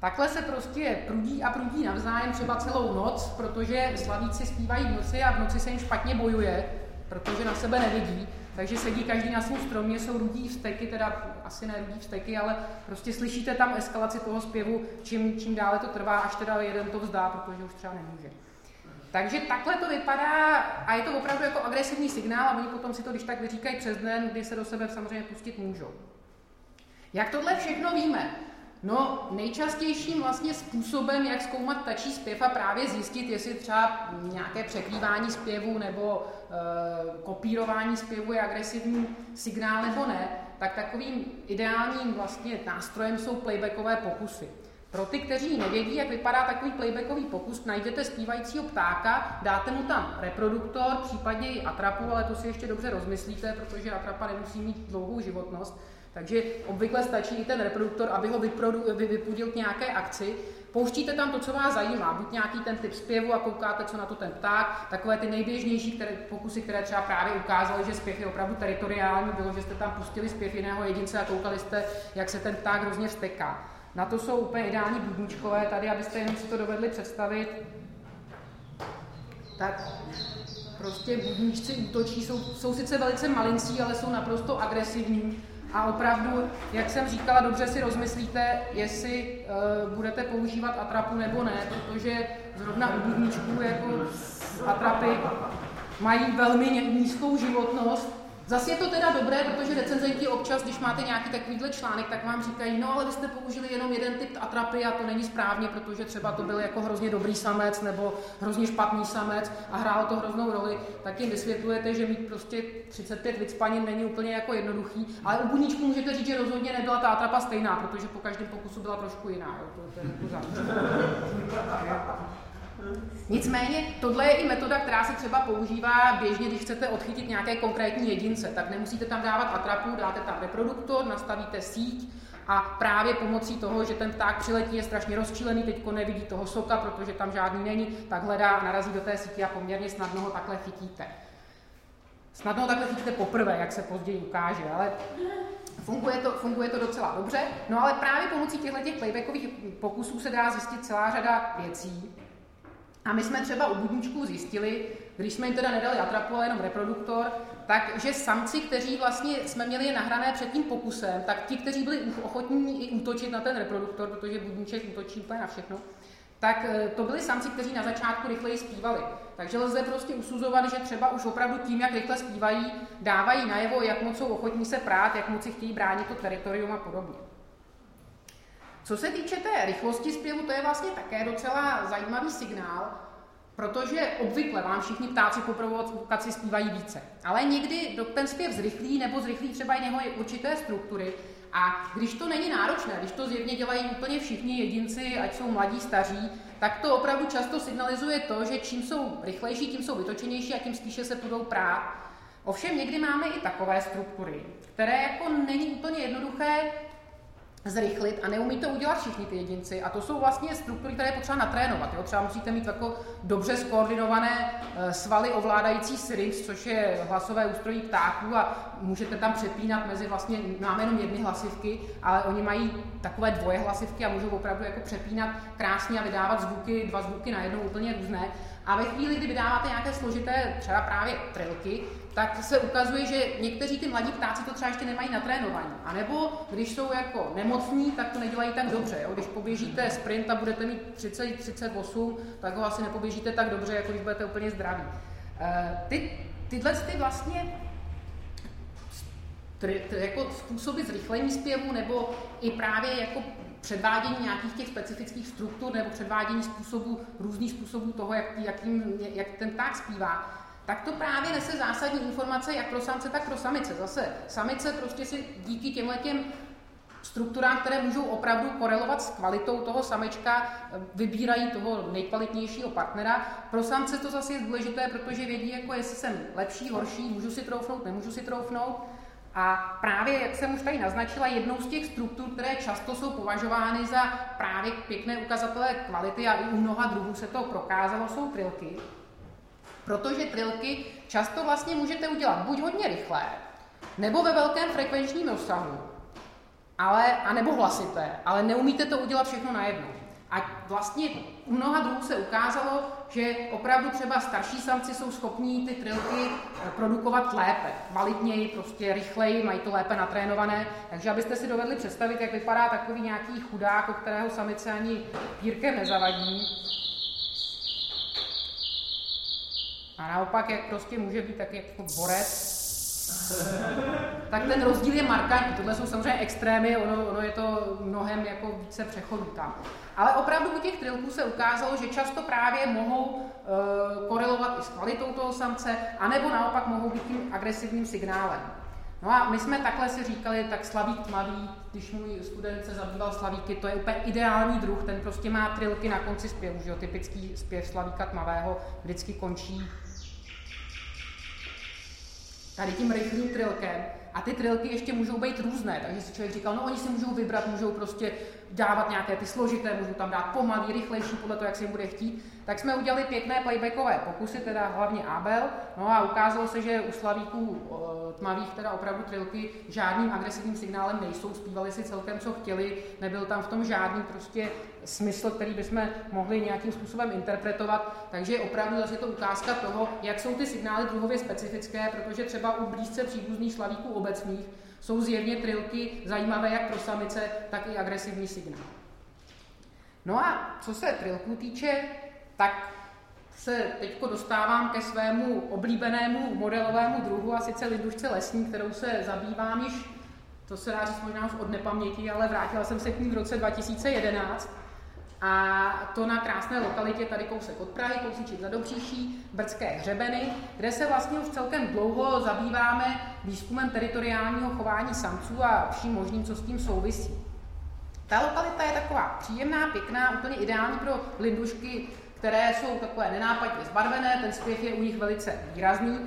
Takhle se prostě a prudí navzájem třeba celou noc, protože slavíci zpívají v noci a v noci se jim špatně bojuje, protože na sebe nevidí. Takže sedí každý na svém stromě, jsou rudí vsteky, teda asi ne rudí vsteky, ale prostě slyšíte tam eskalaci toho zpěvu, čím, čím dále to trvá, až teda jeden to vzdá, protože už třeba nemůže. Takže takhle to vypadá a je to opravdu jako agresivní signál a oni potom si to když tak vyříkají přes den, kdy se do sebe samozřejmě pustit můžou. Jak tohle všechno víme? No, nejčastějším vlastně způsobem, jak zkoumat ptačí zpěv a právě zjistit, jestli třeba nějaké překrývání zpěvu nebo e, kopírování zpěvu je agresivní signál nebo ne, tak takovým ideálním vlastně nástrojem jsou playbackové pokusy. Pro ty, kteří nevědí, jak vypadá takový playbackový pokus, najdete zpívajícího ptáka, dáte mu tam reproduktor, případně i atrapu, ale to si ještě dobře rozmyslíte, protože atrapa nemusí mít dlouhou životnost. Takže obvykle stačí i ten reproduktor, aby ho vypudil k nějaké akci. Pouštíte tam to, co vás zajímá, buď nějaký ten typ zpěvu a koukáte, co na to ten pták, takové ty nejběžnější které, pokusy, které třeba právě ukázaly, že zpěv je opravdu teritoriální, bylo, že jste tam pustili zpěv jiného jedince a koukali jste, jak se ten pták hrozně vsteká. Na to jsou úplně ideální budničkové tady, abyste jenom si to dovedli představit. Tak prostě budničci útočí, jsou, jsou sice velice malincí, ale jsou naprosto agresivní a opravdu, jak jsem říkala, dobře si rozmyslíte, jestli uh, budete používat atrapu nebo ne, protože zrovna u budničků jako atrapy mají velmi nízkou životnost Zase je to teda dobré, protože recenzenti občas, když máte nějaký takovýhle článek, tak vám říkají, no ale vy jste použili jenom jeden typ atrapy a to není správně, protože třeba to byl jako hrozně dobrý samec nebo hrozně špatný samec a hrálo to hroznou roli, tak jim vysvětlujete, že mít prostě 35 vycpanin není úplně jako jednoduchý, ale u budničku můžete říct, že rozhodně nebyla ta atrapa stejná, protože po každém pokusu byla trošku jiná. Jo, to, to je jako Nicméně tohle je i metoda, která se třeba používá běžně, když chcete odchytit nějaké konkrétní jedince. Tak nemusíte tam dávat atrapu, dáte tam reproduktor, nastavíte síť a právě pomocí toho, že ten pták přiletí, je strašně rozčílený, teďko nevidí toho soka, protože tam žádný není, tak hledá, narazí do té sítě a poměrně snadno ho takhle chytíte. Snadno takhle chytíte poprvé, jak se později ukáže, ale Funguje to, funguje to docela dobře, no ale právě pomocí těchto playbackových pokusů se dá zjistit celá řada věcí. A my jsme třeba u budničků zjistili, když jsme jim teda nedali atrapu, ale jenom reproduktor, takže samci, kteří vlastně jsme měli je nahrané před tím pokusem, tak ti, kteří byli ochotní i útočit na ten reproduktor, protože budníček útočí úplně na všechno, tak eh, to byli samci, kteří na začátku rychleji zpívali. Takže lze prostě usuzovat, že třeba už opravdu tím, jak rychle zpívají, dávají najevo, jak moc jsou ochotní se prát, jak moc si chtějí bránit to teritorium a podobně. Co se týče té rychlosti zpěvu, to je vlastně také docela zajímavý signál, protože obvykle vám všichni ptáci po provokaci zpívají více. Ale někdy ten zpěv zrychlí nebo zrychlí třeba i něho určité struktury, a když to není náročné, když to zjevně dělají úplně všichni jedinci, ať jsou mladí, staří, tak to opravdu často signalizuje to, že čím jsou rychlejší, tím jsou vytočenější a tím spíše se budou prát. Ovšem někdy máme i takové struktury, které jako není úplně jednoduché zrychlit a neumí to udělat všichni ty jedinci. A to jsou vlastně struktury, které je potřeba natrénovat. Jo? Třeba musíte mít jako dobře skoordinované eh, svaly ovládající syrinx, což je hlasové ústrojí ptáků a můžete tam přepínat mezi vlastně, máme jenom jedny hlasivky, ale oni mají takové dvoje hlasivky a můžou opravdu jako přepínat krásně a vydávat zvuky, dva zvuky najednou úplně různé. A ve chvíli, kdy vydáváte nějaké složité, třeba právě trilky, tak se ukazuje, že někteří ty mladí ptáci to třeba ještě nemají natrénovaní. A nebo když jsou jako nemocní, tak to nedělají tak dobře. Jo? Když poběžíte sprint a budete mít 30, 38, tak ho asi nepoběžíte tak dobře, jako když budete úplně zdraví. E, ty, tyhle ty vlastně ty, ty, jako způsoby zrychlení zpěvu nebo i právě jako předvádění nějakých těch specifických struktur nebo předvádění způsobů, různých způsobů toho, jak, jakým, jak ten pták zpívá, tak to právě nese zásadní informace jak pro samce, tak pro samice. Zase samice prostě si díky těmhle těm strukturám, které můžou opravdu korelovat s kvalitou toho samečka, vybírají toho nejkvalitnějšího partnera. Pro samce to zase je důležité, protože vědí, jako jestli jsem lepší, horší, můžu si troufnout, nemůžu si troufnout. A právě, jak jsem už tady naznačila, jednou z těch struktur, které často jsou považovány za právě pěkné ukazatele kvality a i u mnoha druhů se to prokázalo, jsou trilky. Protože trilky často vlastně můžete udělat buď hodně rychle, nebo ve velkém frekvenčním rozsahu, ale, anebo hlasité, ale neumíte to udělat všechno najednou. A vlastně u mnoha druhů se ukázalo, že opravdu třeba starší samci jsou schopní ty trilky eh, produkovat lépe, kvalitněji, prostě rychleji, mají to lépe natrénované. Takže abyste si dovedli představit, jak vypadá takový nějaký chudák, o kterého samice ani pírkem nezavadí, A naopak, jak prostě může být tak jako borec, tak ten rozdíl je markantní. Tohle jsou samozřejmě extrémy, ono, ono je to mnohem jako více přechodů tam. Ale opravdu u těch trilků se ukázalo, že často právě mohou uh, korelovat i s kvalitou toho samce, anebo naopak mohou být tím agresivním signálem. No a my jsme takhle si říkali, tak slavík tmavý, když můj student se zabýval slavíky, to je úplně ideální druh, ten prostě má trilky na konci zpěvu, že jo, typický zpěv slavíka tmavého vždycky končí tady tím rychlým trilkem. A ty trilky ještě můžou být různé, takže si člověk říkal, no oni si můžou vybrat, můžou prostě dávat nějaké ty složité, můžou tam dát pomalý, rychlejší, podle toho, jak si jim bude chtít. Tak jsme udělali pěkné playbackové pokusy, teda hlavně Abel, no a ukázalo se, že u slavíků tmavých teda opravdu trilky žádným agresivním signálem nejsou, zpívali si celkem, co chtěli, nebyl tam v tom žádný prostě smysl, který bychom mohli nějakým způsobem interpretovat, takže opravdu zase je to ukázka toho, jak jsou ty signály druhově specifické, protože třeba u blízce příbuzných slavíků obecných jsou zjevně trilky zajímavé jak pro samice, tak i agresivní signál. No a co se trilků týče, tak se teď dostávám ke svému oblíbenému modelovému druhu, a sice lidušce lesní, kterou se zabývám již, to se dá říct možná už od nepaměti, ale vrátila jsem se k ní v roce 2011. A to na krásné lokalitě, tady kousek od Prahy, kousíček za Dobříší, Brdské hřebeny, kde se vlastně už celkem dlouho zabýváme výzkumem teritoriálního chování samců a vším možným, co s tím souvisí. Ta lokalita je taková příjemná, pěkná, úplně ideální pro lindušky které jsou takové nenápadně zbarvené, ten zpěv je u nich velice výrazný.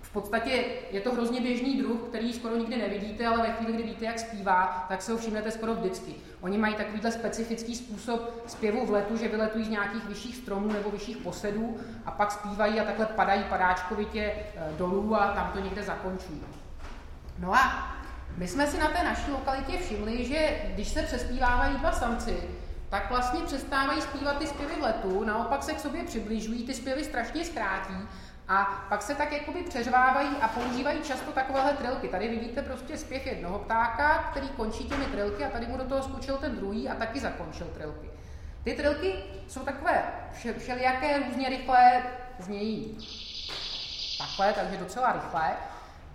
V podstatě je to hrozně běžný druh, který skoro nikdy nevidíte, ale ve chvíli, kdy víte, jak zpívá, tak se ho všimnete skoro vždycky. Oni mají takovýhle specifický způsob zpěvu v letu, že vyletují z nějakých vyšších stromů nebo vyšších posedů a pak zpívají a takhle padají padáčkovitě eh, dolů a tam to někde zakončují. No a my jsme si na té naší lokalitě všimli, že když se přespívávají dva samci, tak vlastně přestávají zpívat ty zpěvy v letu, naopak se k sobě přibližují, ty zpěvy strašně zkrátí a pak se tak jakoby přeřvávají a používají často takovéhle trilky. Tady vidíte prostě zpěv jednoho ptáka, který končí těmi trilky a tady mu do toho skočil ten druhý a taky zakončil trilky. Ty trilky jsou takové všelijaké různě rychlé, znějí takhle, takže docela rychlé.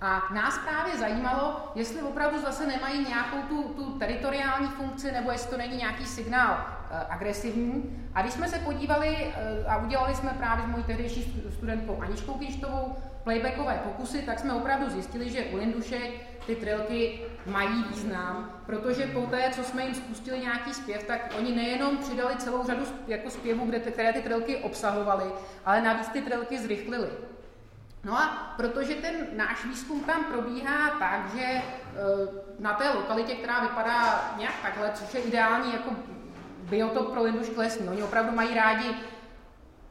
A nás právě zajímalo, jestli opravdu zase nemají nějakou tu, tu teritoriální funkci, nebo jestli to není nějaký signál uh, agresivní. A když jsme se podívali uh, a udělali jsme právě s mojí tehdejší studentkou Aničkou Kištovou playbackové pokusy, tak jsme opravdu zjistili, že u lindušek ty trilky mají význam, protože po té, co jsme jim spustili nějaký zpěv, tak oni nejenom přidali celou řadu jako zpěvů, kde, které ty trilky obsahovaly, ale navíc ty trilky zrychlili. No a protože ten náš výzkum tam probíhá tak, že e, na té lokalitě, která vypadá nějak takhle, což je ideální jako biotop pro lindušky lesní, oni opravdu mají rádi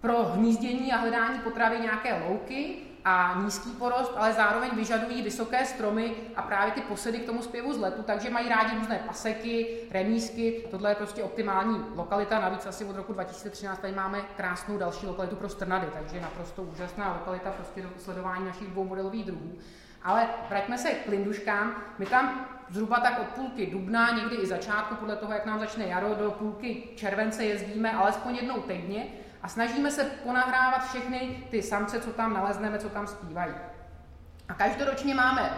pro hnízdění a hledání potravy nějaké louky, a nízký porost, ale zároveň vyžadují vysoké stromy a právě ty posedy k tomu zpěvu z letu, takže mají rádi různé paseky, remísky, tohle je prostě optimální lokalita, navíc asi od roku 2013 tady máme krásnou další lokalitu pro strnady, takže naprosto úžasná lokalita prostě do sledování našich dvou modelových druhů. Ale vraťme se k linduškám, my tam zhruba tak od půlky dubna, někdy i začátku, podle toho, jak nám začne jaro, do půlky července jezdíme alespoň jednou týdně, a snažíme se ponahrávat všechny ty samce, co tam nalezneme, co tam zpívají. A každoročně máme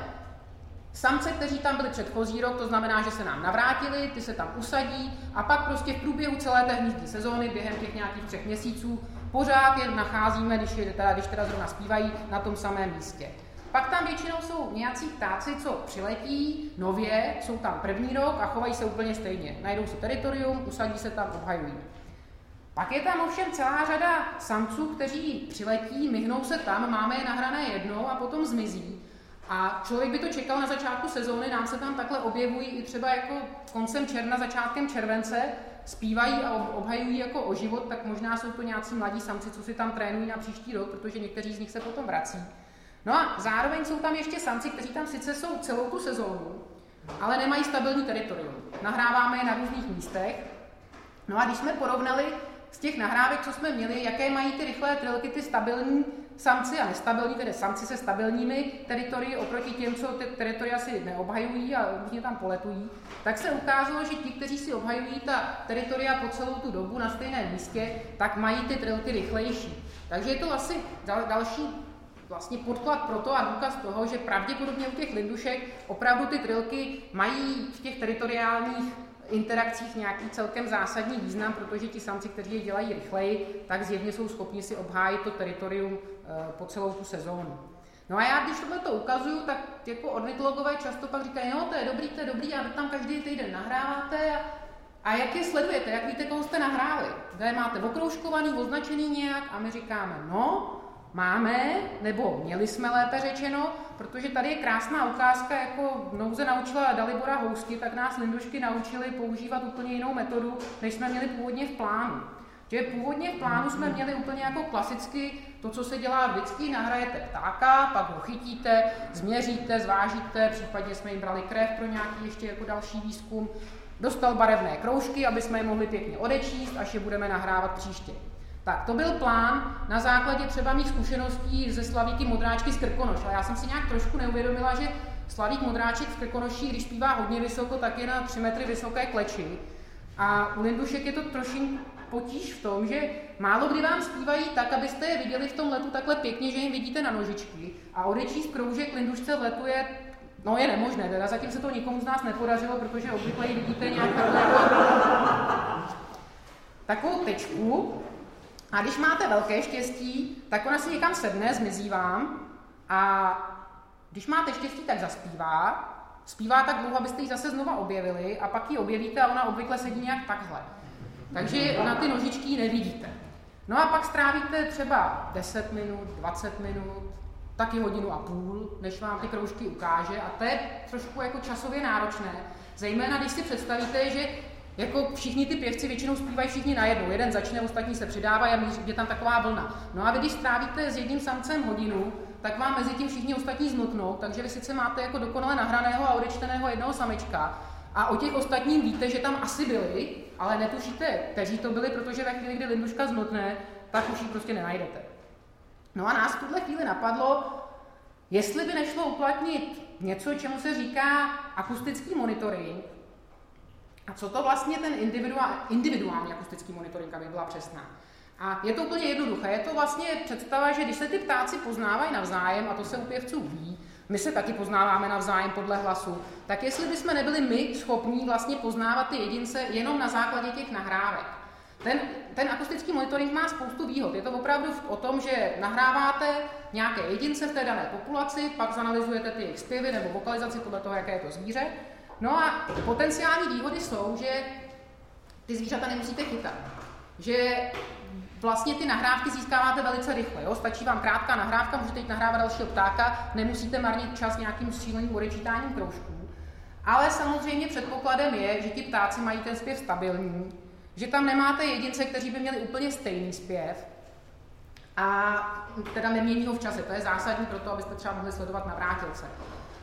samce, kteří tam byli předchozí rok, to znamená, že se nám navrátili, ty se tam usadí a pak prostě v průběhu celé té hnízdní sezóny, během těch nějakých třech měsíců, pořád je nacházíme, když, je, teda, když teda zrovna zpívají, na tom samém místě. Pak tam většinou jsou nějací ptáci, co přiletí nově, jsou tam první rok a chovají se úplně stejně. Najdou si teritorium, usadí se tam, obhajují. Pak je tam ovšem celá řada samců, kteří přiletí, myhnou se tam, máme je nahrané jednou a potom zmizí. A člověk by to čekal na začátku sezóny, nám se tam takhle objevují i třeba jako koncem června, začátkem července, zpívají a obhajují jako o život, tak možná jsou to nějací mladí samci, co si tam trénují na příští rok, protože někteří z nich se potom vrací. No a zároveň jsou tam ještě samci, kteří tam sice jsou celou tu sezónu, ale nemají stabilní teritorium. Nahráváme je na různých místech. No a když jsme porovnali z těch nahrávek, co jsme měli, jaké mají ty rychlé trilky, ty stabilní samci a nestabilní, tedy samci se stabilními teritorii oproti těm, co ty teritoria si neobhajují a různě tam poletují, tak se ukázalo, že ti, kteří si obhajují ta teritoria po celou tu dobu na stejném místě, tak mají ty trilky rychlejší. Takže je to asi dal, další vlastně podklad pro to a důkaz toho, že pravděpodobně u těch lindušek opravdu ty trilky mají v těch teritoriálních interakcích nějaký celkem zásadní význam, protože ti samci, kteří je dělají rychleji, tak zjevně jsou schopni si obhájit to teritorium eh, po celou tu sezónu. No a já, když tohle to ukazuju, tak jako ornitologové často pak říkají, no to je dobrý, to je dobrý, a vy tam každý týden nahráváte a, a jak je sledujete, jak víte, koho jste nahráli. Kde máte okroužkovaný, označený nějak a my říkáme, no, máme, nebo měli jsme lépe řečeno, protože tady je krásná ukázka, jako nouze naučila Dalibora Housky, tak nás lindušky naučili používat úplně jinou metodu, než jsme měli původně v plánu. Že původně v plánu jsme měli úplně jako klasicky to, co se dělá vždycky, nahrajete ptáka, pak ho chytíte, změříte, zvážíte, případně jsme jim brali krev pro nějaký ještě jako další výzkum, dostal barevné kroužky, aby jsme je mohli pěkně odečíst, až je budeme nahrávat příště. Tak to byl plán na základě třeba mých zkušeností ze Slavíky Modráčky z Krkonoš. A já jsem si nějak trošku neuvědomila, že Slavík Modráček z Krkonoší, když zpívá hodně vysoko, tak je na 3 metry vysoké kleči. A u Lindušek je to trošinku potíž v tom, že málo kdy vám zpívají tak, abyste je viděli v tom letu takhle pěkně, že jim vidíte na nožičky. A odečíst kroužek Lindušce v letu je, no je nemožné, teda zatím se to nikomu z nás nepodařilo, protože obvykle ji vidíte nějak takovou tečku, a když máte velké štěstí, tak ona si někam sedne, zmizí vám a když máte štěstí, tak zaspívá. Zpívá tak dlouho, abyste ji zase znova objevili a pak ji objevíte a ona obvykle sedí nějak takhle. Takže na ty nožičky nevidíte. No a pak strávíte třeba 10 minut, 20 minut, taky hodinu a půl, než vám ty kroužky ukáže a to je trošku jako časově náročné, zejména když si představíte, že jako všichni ty pěvci většinou zpívají všichni najednou. Jeden začne, ostatní se přidávají a je tam taková vlna. No a vy když strávíte s jedním samcem hodinu, tak vám mezi tím všichni ostatní znutnou, takže vy sice máte jako dokonale nahraného a odečteného jednoho samečka, a o těch ostatních víte, že tam asi byli, ale netušíte, kteří to byli, protože ve chvíli, kdy Linduška znutne, tak už ji prostě nenajdete. No a nás v tuhle chvíli napadlo, jestli by nešlo uplatnit něco, čemu se říká akustický monitoring, a co to vlastně ten individuál, individuální akustický monitoring, aby byla přesná. A je to úplně jednoduché. Je to vlastně představa, že když se ty ptáci poznávají navzájem, a to se u pěvců ví, my se taky poznáváme navzájem podle hlasu, tak jestli bychom nebyli my schopní vlastně poznávat ty jedince jenom na základě těch nahrávek. Ten, ten akustický monitoring má spoustu výhod. Je to opravdu o tom, že nahráváte nějaké jedince v té dané populaci, pak zanalizujete ty jejich zpěvy nebo vokalizaci podle toho, jaké je to zvíře. No a potenciální výhody jsou, že ty zvířata nemusíte chytat. Že vlastně ty nahrávky získáváte velice rychle. Jo? Stačí vám krátká nahrávka, můžete jít nahrávat dalšího ptáka, nemusíte marnit čas nějakým šíleným odečítáním kroužků. Ale samozřejmě předpokladem je, že ti ptáci mají ten zpěv stabilní, že tam nemáte jedince, kteří by měli úplně stejný zpěv, a teda nemění ho v čase. To je zásadní pro to, abyste třeba mohli sledovat navrátilce.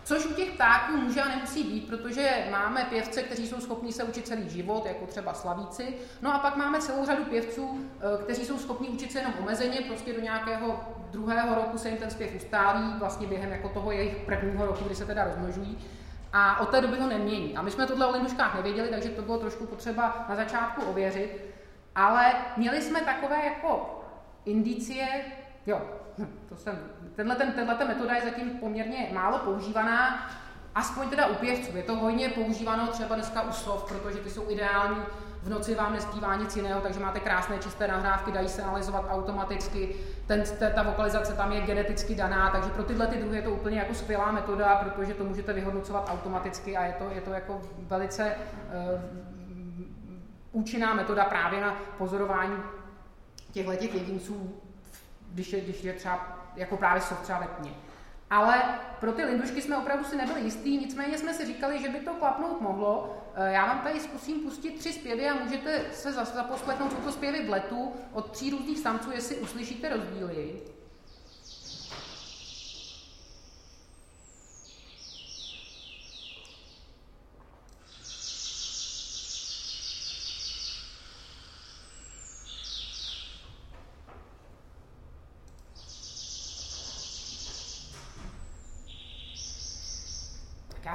Což u těch ptáků může a nemusí být, protože máme pěvce, kteří jsou schopni se učit celý život, jako třeba slavíci. No a pak máme celou řadu pěvců, eh, kteří jsou schopni učit se jenom omezeně, prostě do nějakého druhého roku se jim ten zpěv ustálí, vlastně během jako toho jejich prvního roku, kdy se teda rozmnožují. A od té doby ho nemění. A my jsme tohle o linduškách nevěděli, takže to bylo trošku potřeba na začátku ověřit. Ale měli jsme takové jako indicie, jo, to jsem, tenhle, ten, tenhle metoda je zatím poměrně málo používaná, aspoň teda u pěvců. Je to hodně používáno třeba dneska u slov, protože ty jsou ideální, v noci vám nespívá nic jiného, takže máte krásné čisté nahrávky, dají se analyzovat automaticky, ten, ta vokalizace tam je geneticky daná, takže pro tyhle ty druhy je to úplně jako skvělá metoda, protože to můžete vyhodnocovat automaticky a je to, je to jako velice uh, účinná metoda právě na pozorování těchto jedinců když je, když je třeba jako právě sov třeba ve tmě. Ale pro ty lindušky jsme opravdu si nebyli jistý, nicméně jsme si říkali, že by to klapnout mohlo. Eh, já vám tady zkusím pustit tři zpěvy a můžete se zaposlechnout, jsou to zpěvy v letu od tří různých samců, jestli uslyšíte rozdíly.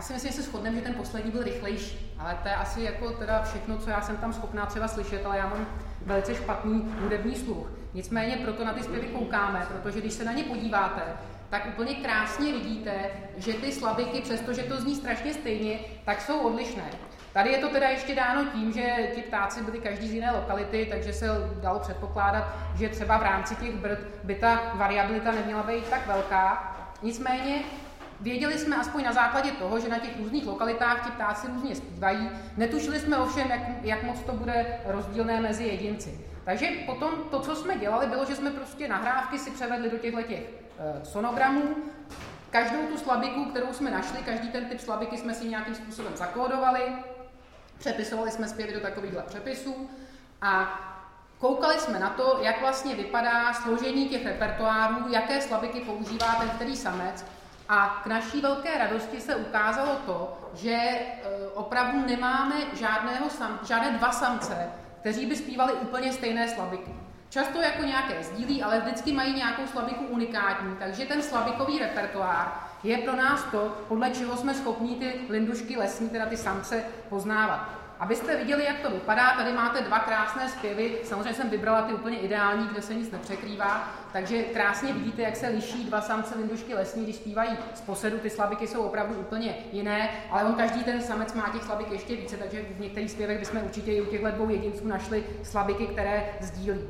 Já si myslím, že se shodneme, že ten poslední byl rychlejší, ale to je asi jako teda všechno, co já jsem tam schopná třeba slyšet, ale já mám velice špatný hudební sluch. Nicméně proto na ty zpěvy koukáme, protože když se na ně podíváte, tak úplně krásně vidíte, že ty slabiky, přestože to zní strašně stejně, tak jsou odlišné. Tady je to teda ještě dáno tím, že ti ptáci byli každý z jiné lokality, takže se dalo předpokládat, že třeba v rámci těch brd by ta variabilita neměla být tak velká. Nicméně Věděli jsme aspoň na základě toho, že na těch různých lokalitách ti ptáci různě zpívají. Netušili jsme ovšem, jak, jak moc to bude rozdílné mezi jedinci. Takže potom to, co jsme dělali, bylo, že jsme prostě nahrávky si převedli do těchto těch e, sonogramů. Každou tu slabiku, kterou jsme našli, každý ten typ slabiky jsme si nějakým způsobem zakódovali. Přepisovali jsme zpěvy do takovýchhle přepisů a Koukali jsme na to, jak vlastně vypadá složení těch repertoárů, jaké slabiky používá ten který samec a k naší velké radosti se ukázalo to, že e, opravdu nemáme žádného žádné dva samce, kteří by zpívali úplně stejné slabiky. Často jako nějaké sdílí, ale vždycky mají nějakou slabiku unikátní, takže ten slabikový repertoár je pro nás to, podle čeho jsme schopni ty lindušky lesní, teda ty samce, poznávat. Abyste viděli, jak to vypadá, tady máte dva krásné zpěvy. Samozřejmě jsem vybrala ty úplně ideální, kde se nic nepřekrývá. Takže krásně vidíte, jak se liší dva samce lindušky lesní, když zpívají z posedu. Ty slabiky jsou opravdu úplně jiné, ale on každý ten samec má těch slabik ještě více, takže v některých zpěvech bychom určitě i u těchto dvou jedinců našli slabiky, které sdílí.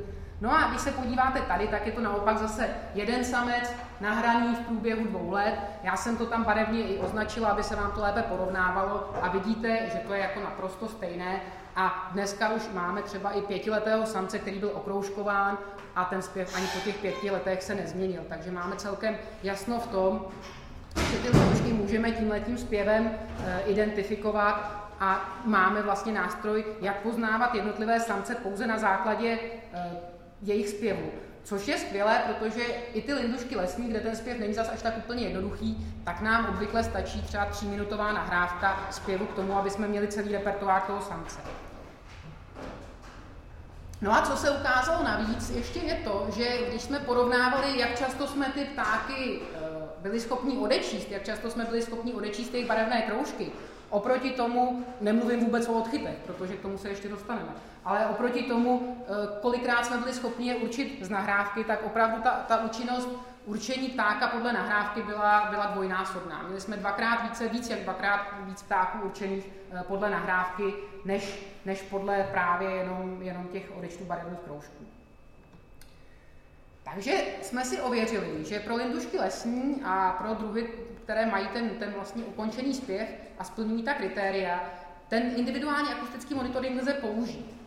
No a když se podíváte tady, tak je to naopak zase jeden samec nahraný v průběhu dvou let. Já jsem to tam barevně i označila, aby se vám to lépe porovnávalo a vidíte, že to je jako naprosto stejné. A dneska už máme třeba i pětiletého samce, který byl okroužkován a ten zpěv ani po těch pěti letech se nezměnil. Takže máme celkem jasno v tom, že ty letošky můžeme tímhletím zpěvem e, identifikovat a máme vlastně nástroj, jak poznávat jednotlivé samce pouze na základě e, jejich zpěvu. Což je skvělé, protože i ty lindušky lesní, kde ten zpěv není zas až tak úplně jednoduchý, tak nám obvykle stačí třeba tříminutová nahrávka zpěvu k tomu, aby jsme měli celý repertoár toho samce. No a co se ukázalo navíc, ještě je to, že když jsme porovnávali, jak často jsme ty ptáky eh, byli schopni odečíst, jak často jsme byli schopni odečíst jejich barevné kroužky, oproti tomu, nemluvím vůbec o odchytech, protože k tomu se ještě dostaneme, ale oproti tomu, eh, kolikrát jsme byli schopni je určit z nahrávky, tak opravdu ta, ta účinnost určení ptáka podle nahrávky byla, byla dvojnásobná. Měli jsme dvakrát více, víc jak dvakrát víc ptáků určených eh, podle nahrávky, než, než podle právě jenom, jenom těch odečtů barevných kroužků. Takže jsme si ověřili, že pro lindušky lesní a pro druhy, které mají ten, ten vlastně ukončený zpěv a splňují ta kritéria, ten individuální akustický monitoring lze použít.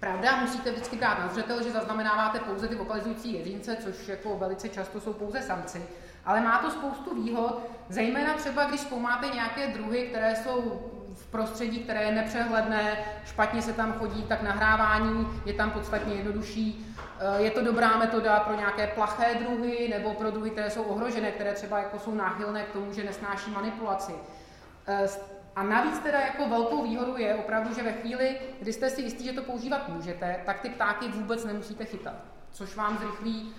Pravda, musíte vždycky brát na zřetel, že zaznamenáváte pouze ty vokalizující jedince, což jako velice často jsou pouze samci, ale má to spoustu výhod, zejména třeba, když zkoumáte nějaké druhy, které jsou v prostředí, které je nepřehledné, špatně se tam chodí, tak nahrávání je tam podstatně jednodušší. Eh, je to dobrá metoda pro nějaké plaché druhy nebo pro druhy, které jsou ohrožené, které třeba jako jsou náchylné k tomu, že nesnáší manipulaci. Eh, a navíc teda jako velkou výhodou je opravdu, že ve chvíli, kdy jste si jistí, že to používat můžete, tak ty ptáky vůbec nemusíte chytat. Což vám zrychlí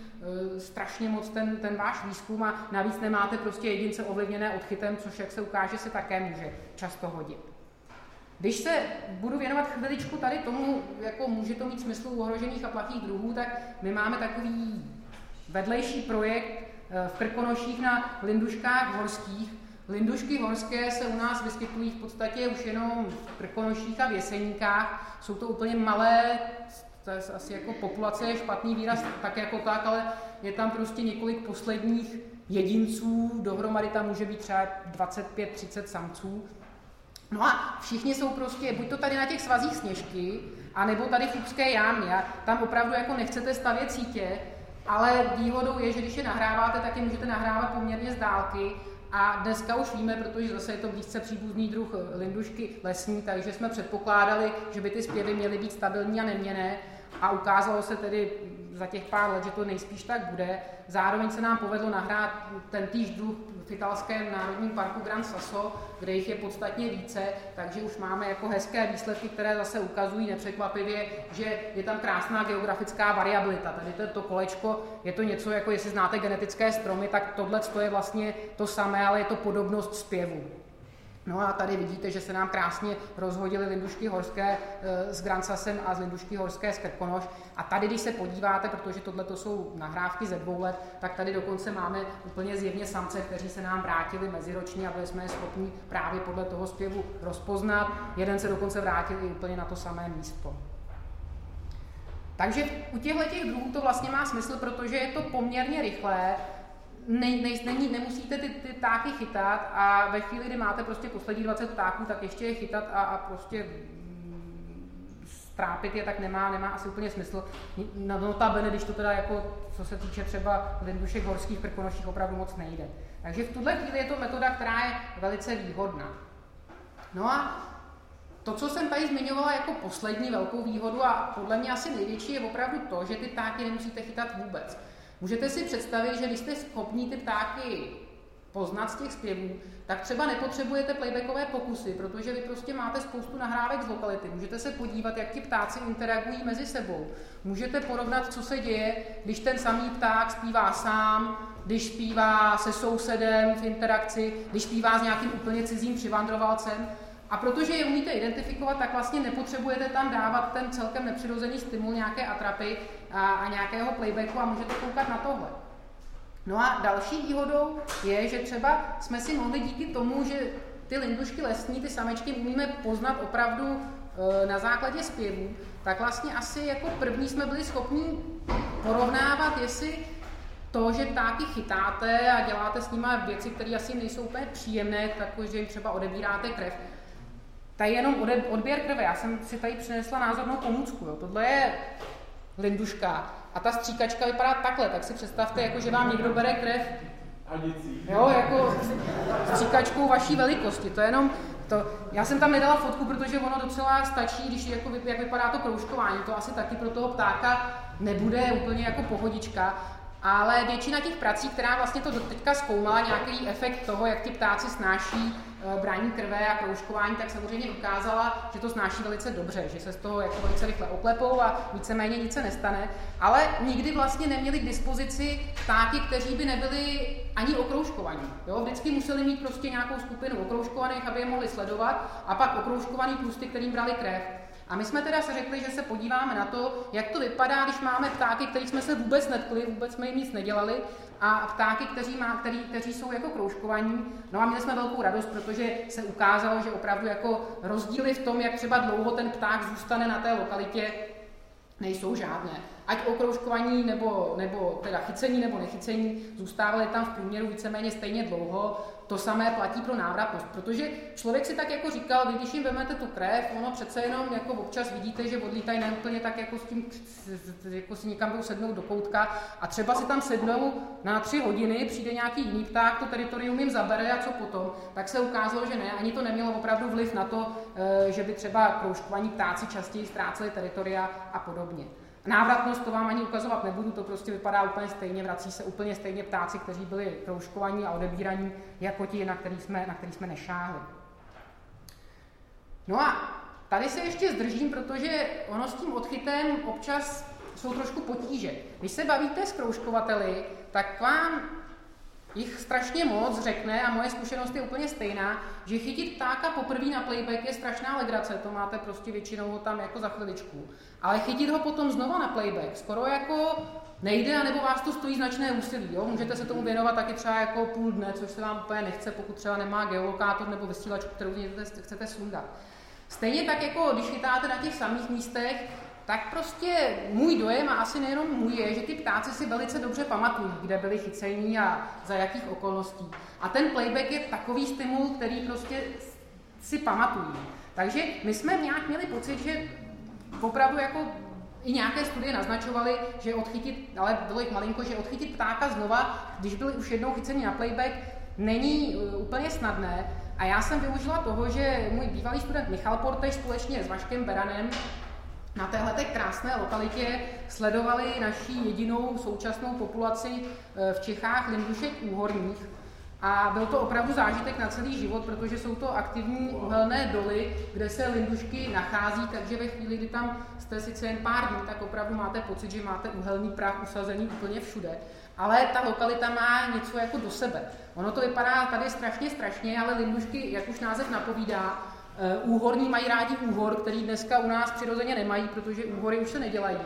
e, strašně moc ten, ten váš výzkum a navíc nemáte prostě jedince ovlivněné odchytem, což jak se ukáže, se také může často hodit. Když se budu věnovat chviličku tady tomu, jako může to mít smysl ohrožených a plachých druhů, tak my máme takový vedlejší projekt e, v Krkonoších na linduškách horských, Lindušky horské se u nás vyskytují v podstatě už jenom v Krkonoších a v Jeseníkách. Jsou to úplně malé, to je asi jako populace je špatný výraz, tak jako tak, ale je tam prostě několik posledních jedinců, dohromady tam může být třeba 25-30 samců. No a všichni jsou prostě, buď to tady na těch svazích sněžky, anebo tady v Upské jámě. Tam opravdu jako nechcete stavět sítě, ale výhodou je, že když je nahráváte, tak je můžete nahrávat poměrně z dálky a dneska už víme, protože zase je to blízce příbuzný druh lindušky lesní, takže jsme předpokládali, že by ty zpěvy měly být stabilní a neměné. A ukázalo se tedy za těch pár let, že to nejspíš tak bude. Zároveň se nám povedlo nahrát ten týž druh v italském národním parku Gran Sasso, kde jich je podstatně více, takže už máme jako hezké výsledky, které zase ukazují nepřekvapivě, že je tam krásná geografická variabilita. Tady to kolečko je to něco, jako jestli znáte genetické stromy, tak tohle je vlastně to samé, ale je to podobnost zpěvu. No a tady vidíte, že se nám krásně rozhodily lindušky horské eh, s Gransasem a z lindušky horské z Krkonoš. A tady, když se podíváte, protože tohle to jsou nahrávky ze dvou let, tak tady dokonce máme úplně zjevně samce, kteří se nám vrátili meziročně a byli jsme je schopni právě podle toho zpěvu rozpoznat. Jeden se dokonce vrátil i úplně na to samé místo. Takže u těchto těch druhů to vlastně má smysl, protože je to poměrně rychlé, ne, ne, není, nemusíte ty, ty ptáky chytat a ve chvíli, kdy máte prostě poslední 20 ptáků, tak ještě je chytat a, a prostě strápit je, tak nemá, nemá asi úplně smysl. Na notabene, když to teda jako, co se týče třeba lindušek horských krkonoších, opravdu moc nejde. Takže v tuhle chvíli je to metoda, která je velice výhodná. No a to, co jsem tady zmiňovala jako poslední velkou výhodu a podle mě asi největší, je opravdu to, že ty ptáky nemusíte chytat vůbec. Můžete si představit, že když jste schopní ty ptáky poznat z těch zpěvů, tak třeba nepotřebujete playbackové pokusy, protože vy prostě máte spoustu nahrávek z lokality. Můžete se podívat, jak ti ptáci interagují mezi sebou. Můžete porovnat, co se děje, když ten samý pták zpívá sám, když zpívá se sousedem v interakci, když zpívá s nějakým úplně cizím přivandrovalcem. A protože je umíte identifikovat, tak vlastně nepotřebujete tam dávat ten celkem nepřirozený stimul, nějaké atrapy a, a nějakého playbacku a můžete koukat na tohle. No a další výhodou je, že třeba jsme si mohli díky tomu, že ty lindušky lesní, ty samečky umíme poznat opravdu e, na základě zpěvů, tak vlastně asi jako první jsme byli schopni porovnávat, jestli to, že ptáky chytáte a děláte s nimi věci, které asi nejsou úplně příjemné, tak že jim třeba odebíráte krev, Tady je jenom odběr krve. Já jsem si tady přinesla názornou pomůcku. Jo. Tohle je linduška a ta stříkačka vypadá takhle. Tak si představte, jako, že vám někdo bere krev Jo, jako stříkačkou vaší velikosti. To je jenom, to, já jsem tam nedala fotku, protože ono docela stačí, když jako, jak vypadá to kroužkování. To asi taky pro toho ptáka nebude úplně jako pohodička. Ale většina těch prací, která vlastně to teďka zkoumala, nějaký efekt toho, jak ti ptáci snáší brání krve a kroužkování, tak samozřejmě ukázala, že to snáší velice dobře, že se z toho jako velice rychle oklepou a víceméně nic se nestane. Ale nikdy vlastně neměli k dispozici ptáky, kteří by nebyli ani okroužkovaní. Jo? Vždycky museli mít prostě nějakou skupinu okroužkovaných, aby je mohli sledovat, a pak okroužkovaný plusty, kterým brali krev. A my jsme teda se řekli, že se podíváme na to, jak to vypadá, když máme ptáky, kterých jsme se vůbec netkli, vůbec jsme jim nic nedělali, a ptáky, kteří, má, který, kteří jsou jako kroužkovaní. No a měli jsme velkou radost, protože se ukázalo, že opravdu jako rozdíly v tom, jak třeba dlouho ten pták zůstane na té lokalitě, nejsou žádné. Ať okroužkovaní nebo, nebo teda chycení nebo nechycení, zůstávali tam v průměru víceméně stejně dlouho. To samé platí pro návratnost, protože člověk si tak jako říkal, vy když jim vezmete tu krev, ono přece jenom jako občas vidíte, že odlítají neúplně tak jako s tím, jako si někam jdou sednout do koutka a třeba si tam sednou na tři hodiny, přijde nějaký jiný pták, to teritorium jim zabere a co potom, tak se ukázalo, že ne, ani to nemělo opravdu vliv na to, eh, že by třeba kroužkovaní ptáci častěji ztráceli teritoria a podobně. Návratnost to vám ani ukazovat nebudu, to prostě vypadá úplně stejně, vrací se úplně stejně ptáci, kteří byli kroužkovaní a odebíraní, jako ti, na který jsme, na který jsme nešáhli. No a tady se ještě zdržím, protože ono s tím odchytem občas jsou trošku potíže. Když se bavíte s kroužkovateli, tak vám jich strašně moc řekne, a moje zkušenost je úplně stejná, že chytit ptáka poprvé na playback je strašná legrace, to máte prostě většinou tam jako za chviličku. Ale chytit ho potom znova na playback skoro jako nejde, anebo vás to stojí značné úsilí. Jo? Můžete se tomu věnovat taky třeba jako půl dne, což se vám úplně nechce, pokud třeba nemá geolokátor nebo vysílačku, kterou chcete sundat. Stejně tak, jako když chytáte na těch samých místech, tak prostě můj dojem, a asi nejenom můj, je, že ty ptáci si velice dobře pamatují, kde byli chycení a za jakých okolností. A ten playback je takový stimul, který prostě si pamatují. Takže my jsme nějak měli pocit, že opravdu jako i nějaké studie naznačovaly, že odchytit, ale bylo jich malinko, že odchytit ptáka znova, když byli už jednou chyceni na playback, není uh, úplně snadné. A já jsem využila toho, že můj bývalý student Michal Portej společně s Vaškem Beranem na téhle krásné lokalitě sledovali naší jedinou současnou populaci eh, v Čechách lindušek úhorních. A byl to opravdu zážitek na celý život, protože jsou to aktivní uhelné doly, kde se lindušky nachází, takže ve chvíli, kdy tam jste sice jen pár dní, tak opravdu máte pocit, že máte uhelný prach usazený úplně všude. Ale ta lokalita má něco jako do sebe. Ono to vypadá tady strašně strašně, ale lindušky, jak už název napovídá, úhorní mají rádi úhor, který dneska u nás přirozeně nemají, protože úhory už se nedělají.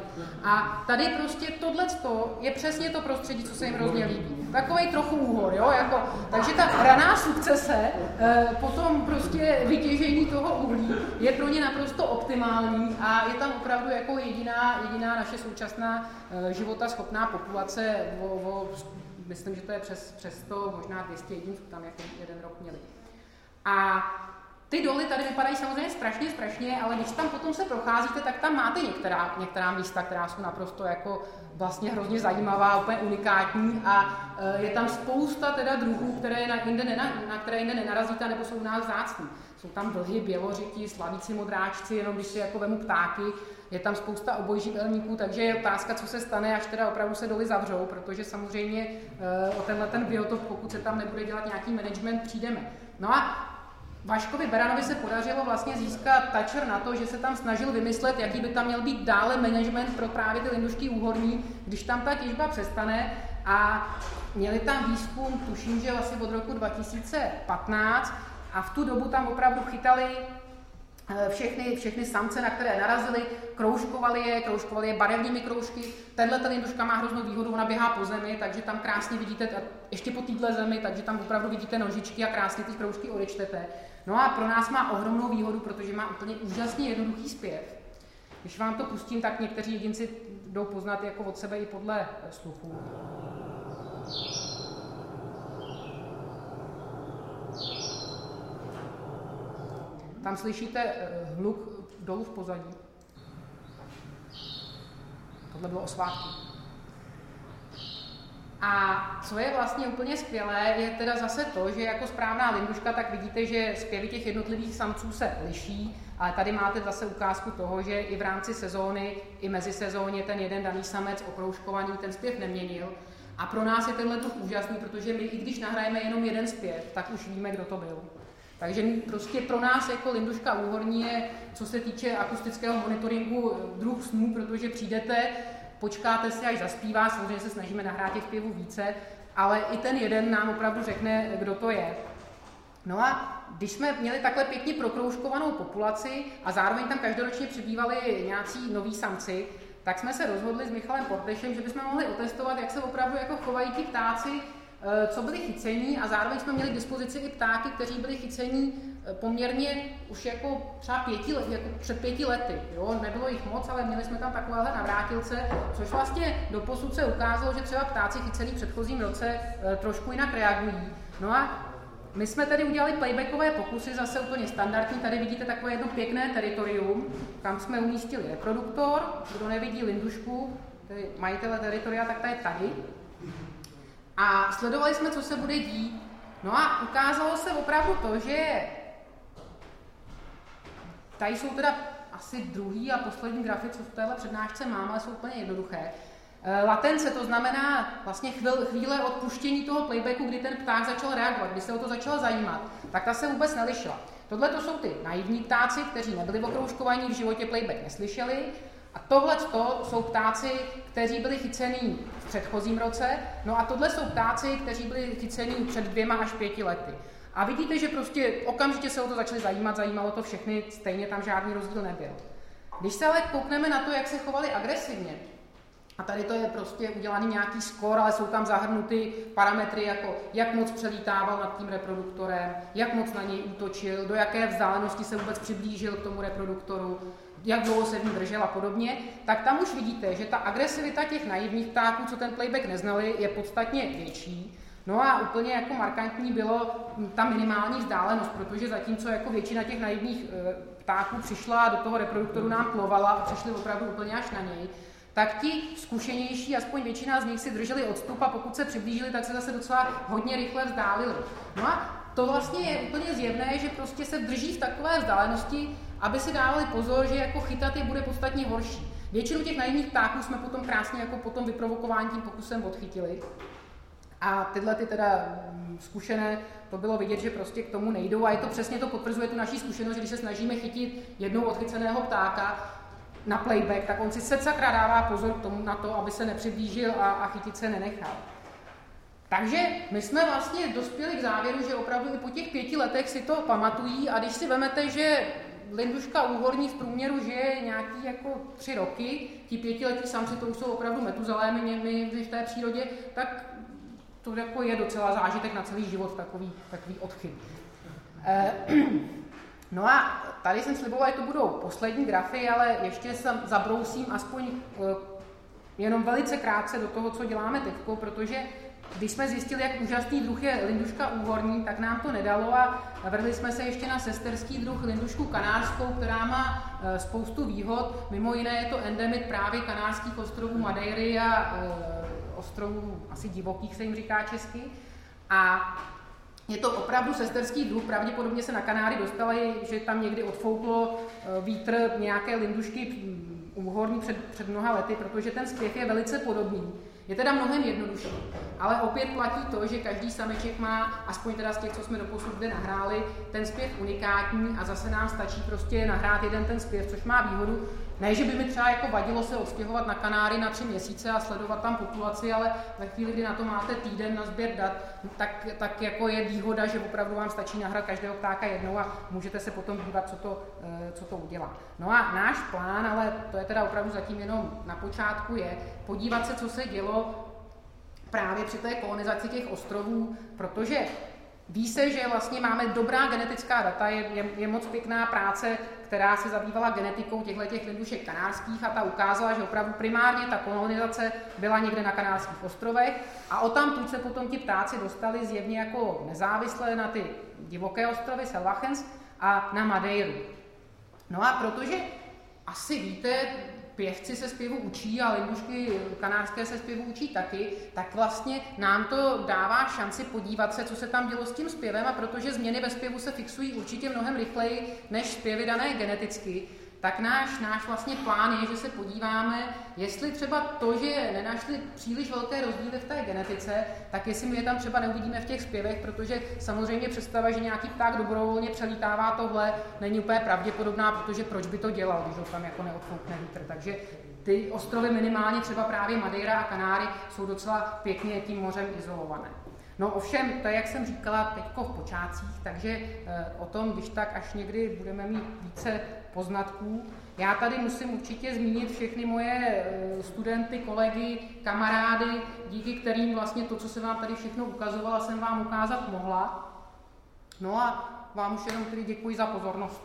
A tady prostě tohle je přesně to prostředí, co se jim hrozně líbí. Takový trochu úhor, jo? Jako, takže ta raná sukcese, eh, potom prostě vytěžení toho uhlí je pro ně naprosto optimální a je tam opravdu jako jediná, jediná naše současná eh, života schopná populace o, o, myslím, že to je přes, přes 100, možná 200 jedinců tam jako jeden rok měli. A ty doly tady vypadají samozřejmě strašně, strašně, ale když tam potom se procházíte, tak tam máte některá, některá místa, která jsou naprosto jako vlastně hrozně zajímavá, úplně unikátní a e, je tam spousta teda druhů, které na, jinde nena, na které jinde nenarazíte, nebo jsou u nás vzácní. Jsou tam vlhy, bělořiti, slavíci, modráčci, jenom když si jako vemu ptáky, je tam spousta obojživelníků, takže je otázka, co se stane, až teda opravdu se doly zavřou, protože samozřejmě e, o tenhle ten biotop, pokud se tam nebude dělat nějaký management, přijdeme. No a Vaškovi Beranovi se podařilo vlastně získat tačer na to, že se tam snažil vymyslet, jaký by tam měl být dále management pro právě ty lindušky úhorní, když tam ta těžba přestane a měli tam výzkum, tuším, že asi od roku 2015 a v tu dobu tam opravdu chytali eh, všechny, všechny samce, na které narazili, kroužkovali je, kroužkovali je barevnými kroužky. Tenhle ten linduška má hroznou výhodu, ona běhá po zemi, takže tam krásně vidíte, ještě po téhle zemi, takže tam opravdu vidíte nožičky a krásně ty kroužky odečtete. No a pro nás má ohromnou výhodu, protože má úplně úžasně jednoduchý zpěv. Když vám to pustím, tak někteří jedinci jdou poznat jako od sebe i podle eh, sluchu. Tam slyšíte eh, hluk dolů v pozadí. Tohle bylo o svátku. A co je vlastně úplně skvělé, je teda zase to, že jako správná linduška, tak vidíte, že zpěvy těch jednotlivých samců se liší, ale tady máte zase ukázku toho, že i v rámci sezóny, i mezi sezóně ten jeden daný samec okrouškovaný ten zpěv neměnil. A pro nás je tenhle druh úžasný, protože my, i když nahrajeme jenom jeden zpěv, tak už víme, kdo to byl. Takže prostě pro nás jako Linduška Úhorní je, co se týče akustického monitoringu, druh snů, protože přijdete, počkáte si, až zaspívá, samozřejmě se snažíme nahrát těch zpěvů více, ale i ten jeden nám opravdu řekne, kdo to je. No a když jsme měli takhle pěkně prokroužkovanou populaci a zároveň tam každoročně přibývali nějací noví samci, tak jsme se rozhodli s Michalem Portešem, že bychom mohli otestovat, jak se opravdu jako chovají ti ptáci, co byli chycení a zároveň jsme měli k dispozici i ptáky, kteří byli chycení eh, poměrně už jako třeba pěti let, jako před pěti lety. Jo? Nebylo jich moc, ale měli jsme tam takovéhle navrátilce, což vlastně do posud se ukázalo, že třeba ptáci chycený v předchozím roce eh, trošku jinak reagují. No a my jsme tady udělali playbackové pokusy, zase úplně standardní. Tady vidíte takové jedno pěkné teritorium, kam jsme umístili reproduktor. Kdo nevidí lindušku, tedy majitele teritoria, tak ta je tady. A sledovali jsme, co se bude dít. No a ukázalo se opravdu to, že tady jsou teda asi druhý a poslední grafy, co v téhle přednášce mám, ale jsou úplně jednoduché. Eh, latence, to znamená vlastně chvíle, chvíle odpuštění toho playbacku, kdy ten pták začal reagovat, kdy se o to začalo zajímat, tak ta se vůbec nelišila. Tohle to jsou ty naivní ptáci, kteří nebyli okroužkovaní, v životě playback neslyšeli. A tohle to jsou ptáci, kteří byli chycení v předchozím roce, no a tohle jsou ptáci, kteří byli chycení před dvěma až pěti lety. A vidíte, že prostě okamžitě se o to začali zajímat, zajímalo to všechny, stejně tam žádný rozdíl nebyl. Když se ale koukneme na to, jak se chovali agresivně, a tady to je prostě udělaný nějaký skor, ale jsou tam zahrnuty parametry jako jak moc přelítával nad tím reproduktorem, jak moc na něj útočil, do jaké vzdálenosti se vůbec přiblížil k tomu reproduktoru, jak dlouho se v ní držel a podobně, tak tam už vidíte, že ta agresivita těch naivních ptáků, co ten playback neznali, je podstatně větší. No a úplně jako markantní bylo ta minimální vzdálenost, protože zatímco jako většina těch naivních eh, ptáků přišla do toho reproduktoru nám plovala a přišli opravdu úplně až na něj, tak ti zkušenější, aspoň většina z nich si drželi odstup a pokud se přiblížili, tak se zase docela hodně rychle vzdálili. No a to vlastně je úplně zjevné, že prostě se drží v takové vzdálenosti, aby si dávali pozor, že jako chytat je bude podstatně horší. Většinu těch naivních ptáků jsme potom krásně jako potom vyprovokování tím pokusem odchytili. A tyhle ty teda mm, zkušené, to bylo vidět, že prostě k tomu nejdou a je to přesně to potvrzuje tu naší zkušenost, že když se snažíme chytit jednou odchyceného ptáka, na playback, tak on si se sakra dává pozor k tomu, na to, aby se nepřiblížil a, a chytit se nenechal. Takže my jsme vlastně dospěli k závěru, že opravdu i po těch pěti letech si to pamatují a když si vemete, že Linduška úhorní v průměru žije nějaký jako tři roky, ti pětiletí samci to už jsou opravdu metuzalémy v té přírodě, tak to jako je docela zážitek na celý život, takový, takový odchyt. Eh, No a tady jsem sliboval, že to budou poslední grafy, ale ještě jsem zabrousím aspoň uh, jenom velice krátce do toho, co děláme teď, protože když jsme zjistili, jak úžasný druh je linduška úhorní, tak nám to nedalo a vrhli jsme se ještě na sesterský druh lindušku kanářskou, která má uh, spoustu výhod. Mimo jiné je to endemit právě kanárských ostrovů Madeiry a uh, ostrovů asi divokých se jim říká česky. A je to opravdu sesterský druh, pravděpodobně se na Kanáry dostali, že tam někdy odfouklo eh, vítr nějaké lindušky úhorní před, před mnoha lety, protože ten zpěv je velice podobný. Je teda mnohem jednodušší, ale opět platí to, že každý sameček má, aspoň teda z těch, co jsme doposud zde nahráli, ten zpěv unikátní a zase nám stačí prostě nahrát jeden ten zpěv, což má výhodu, ne, že by mi třeba jako vadilo se odstěhovat na Kanáry na tři měsíce a sledovat tam populaci, ale ve chvíli, kdy na to máte týden na sběr dat, tak, tak jako je výhoda, že opravdu vám stačí nahrát každého ptáka jednou a můžete se potom dívat, co to, eh, co to udělá. No a náš plán, ale to je teda opravdu zatím jenom na počátku, je podívat se, co se dělo právě při té kolonizaci těch ostrovů, protože Ví se, že vlastně máme dobrá genetická data, je, je, je moc pěkná práce, která se zabývala genetikou těchto těch lindušek kanárských a ta ukázala, že opravdu primárně ta kolonizace byla někde na kanárských ostrovech a o tam se potom ti ptáci dostali zjevně jako nezávislé na ty divoké ostrovy Selvachens a na Madeiru. No a protože asi víte, pěvci se zpěvu učí a lindušky kanárské se zpěvu učí taky, tak vlastně nám to dává šanci podívat se, co se tam dělo s tím zpěvem a protože změny ve zpěvu se fixují určitě mnohem rychleji než zpěvy dané geneticky, tak náš, náš vlastně plán je, že se podíváme, jestli třeba to, že nenašli příliš velké rozdíly v té genetice, tak jestli my je tam třeba neuvidíme v těch zpěvech, protože samozřejmě představa, že nějaký pták dobrovolně přelítává tohle, není úplně pravděpodobná, protože proč by to dělal, když ho tam jako neodfoukne vítr. Takže ty ostrovy minimálně třeba právě Madeira a Kanáry jsou docela pěkně tím mořem izolované. No ovšem, to je, jak jsem říkala, teďko v počátcích, takže e, o tom, když tak až někdy budeme mít více poznatků. Já tady musím určitě zmínit všechny moje eh, studenty, kolegy, kamarády, díky kterým vlastně to, co se vám tady všechno ukazovala, jsem vám ukázat mohla. No a vám už jenom tedy děkuji za pozornost.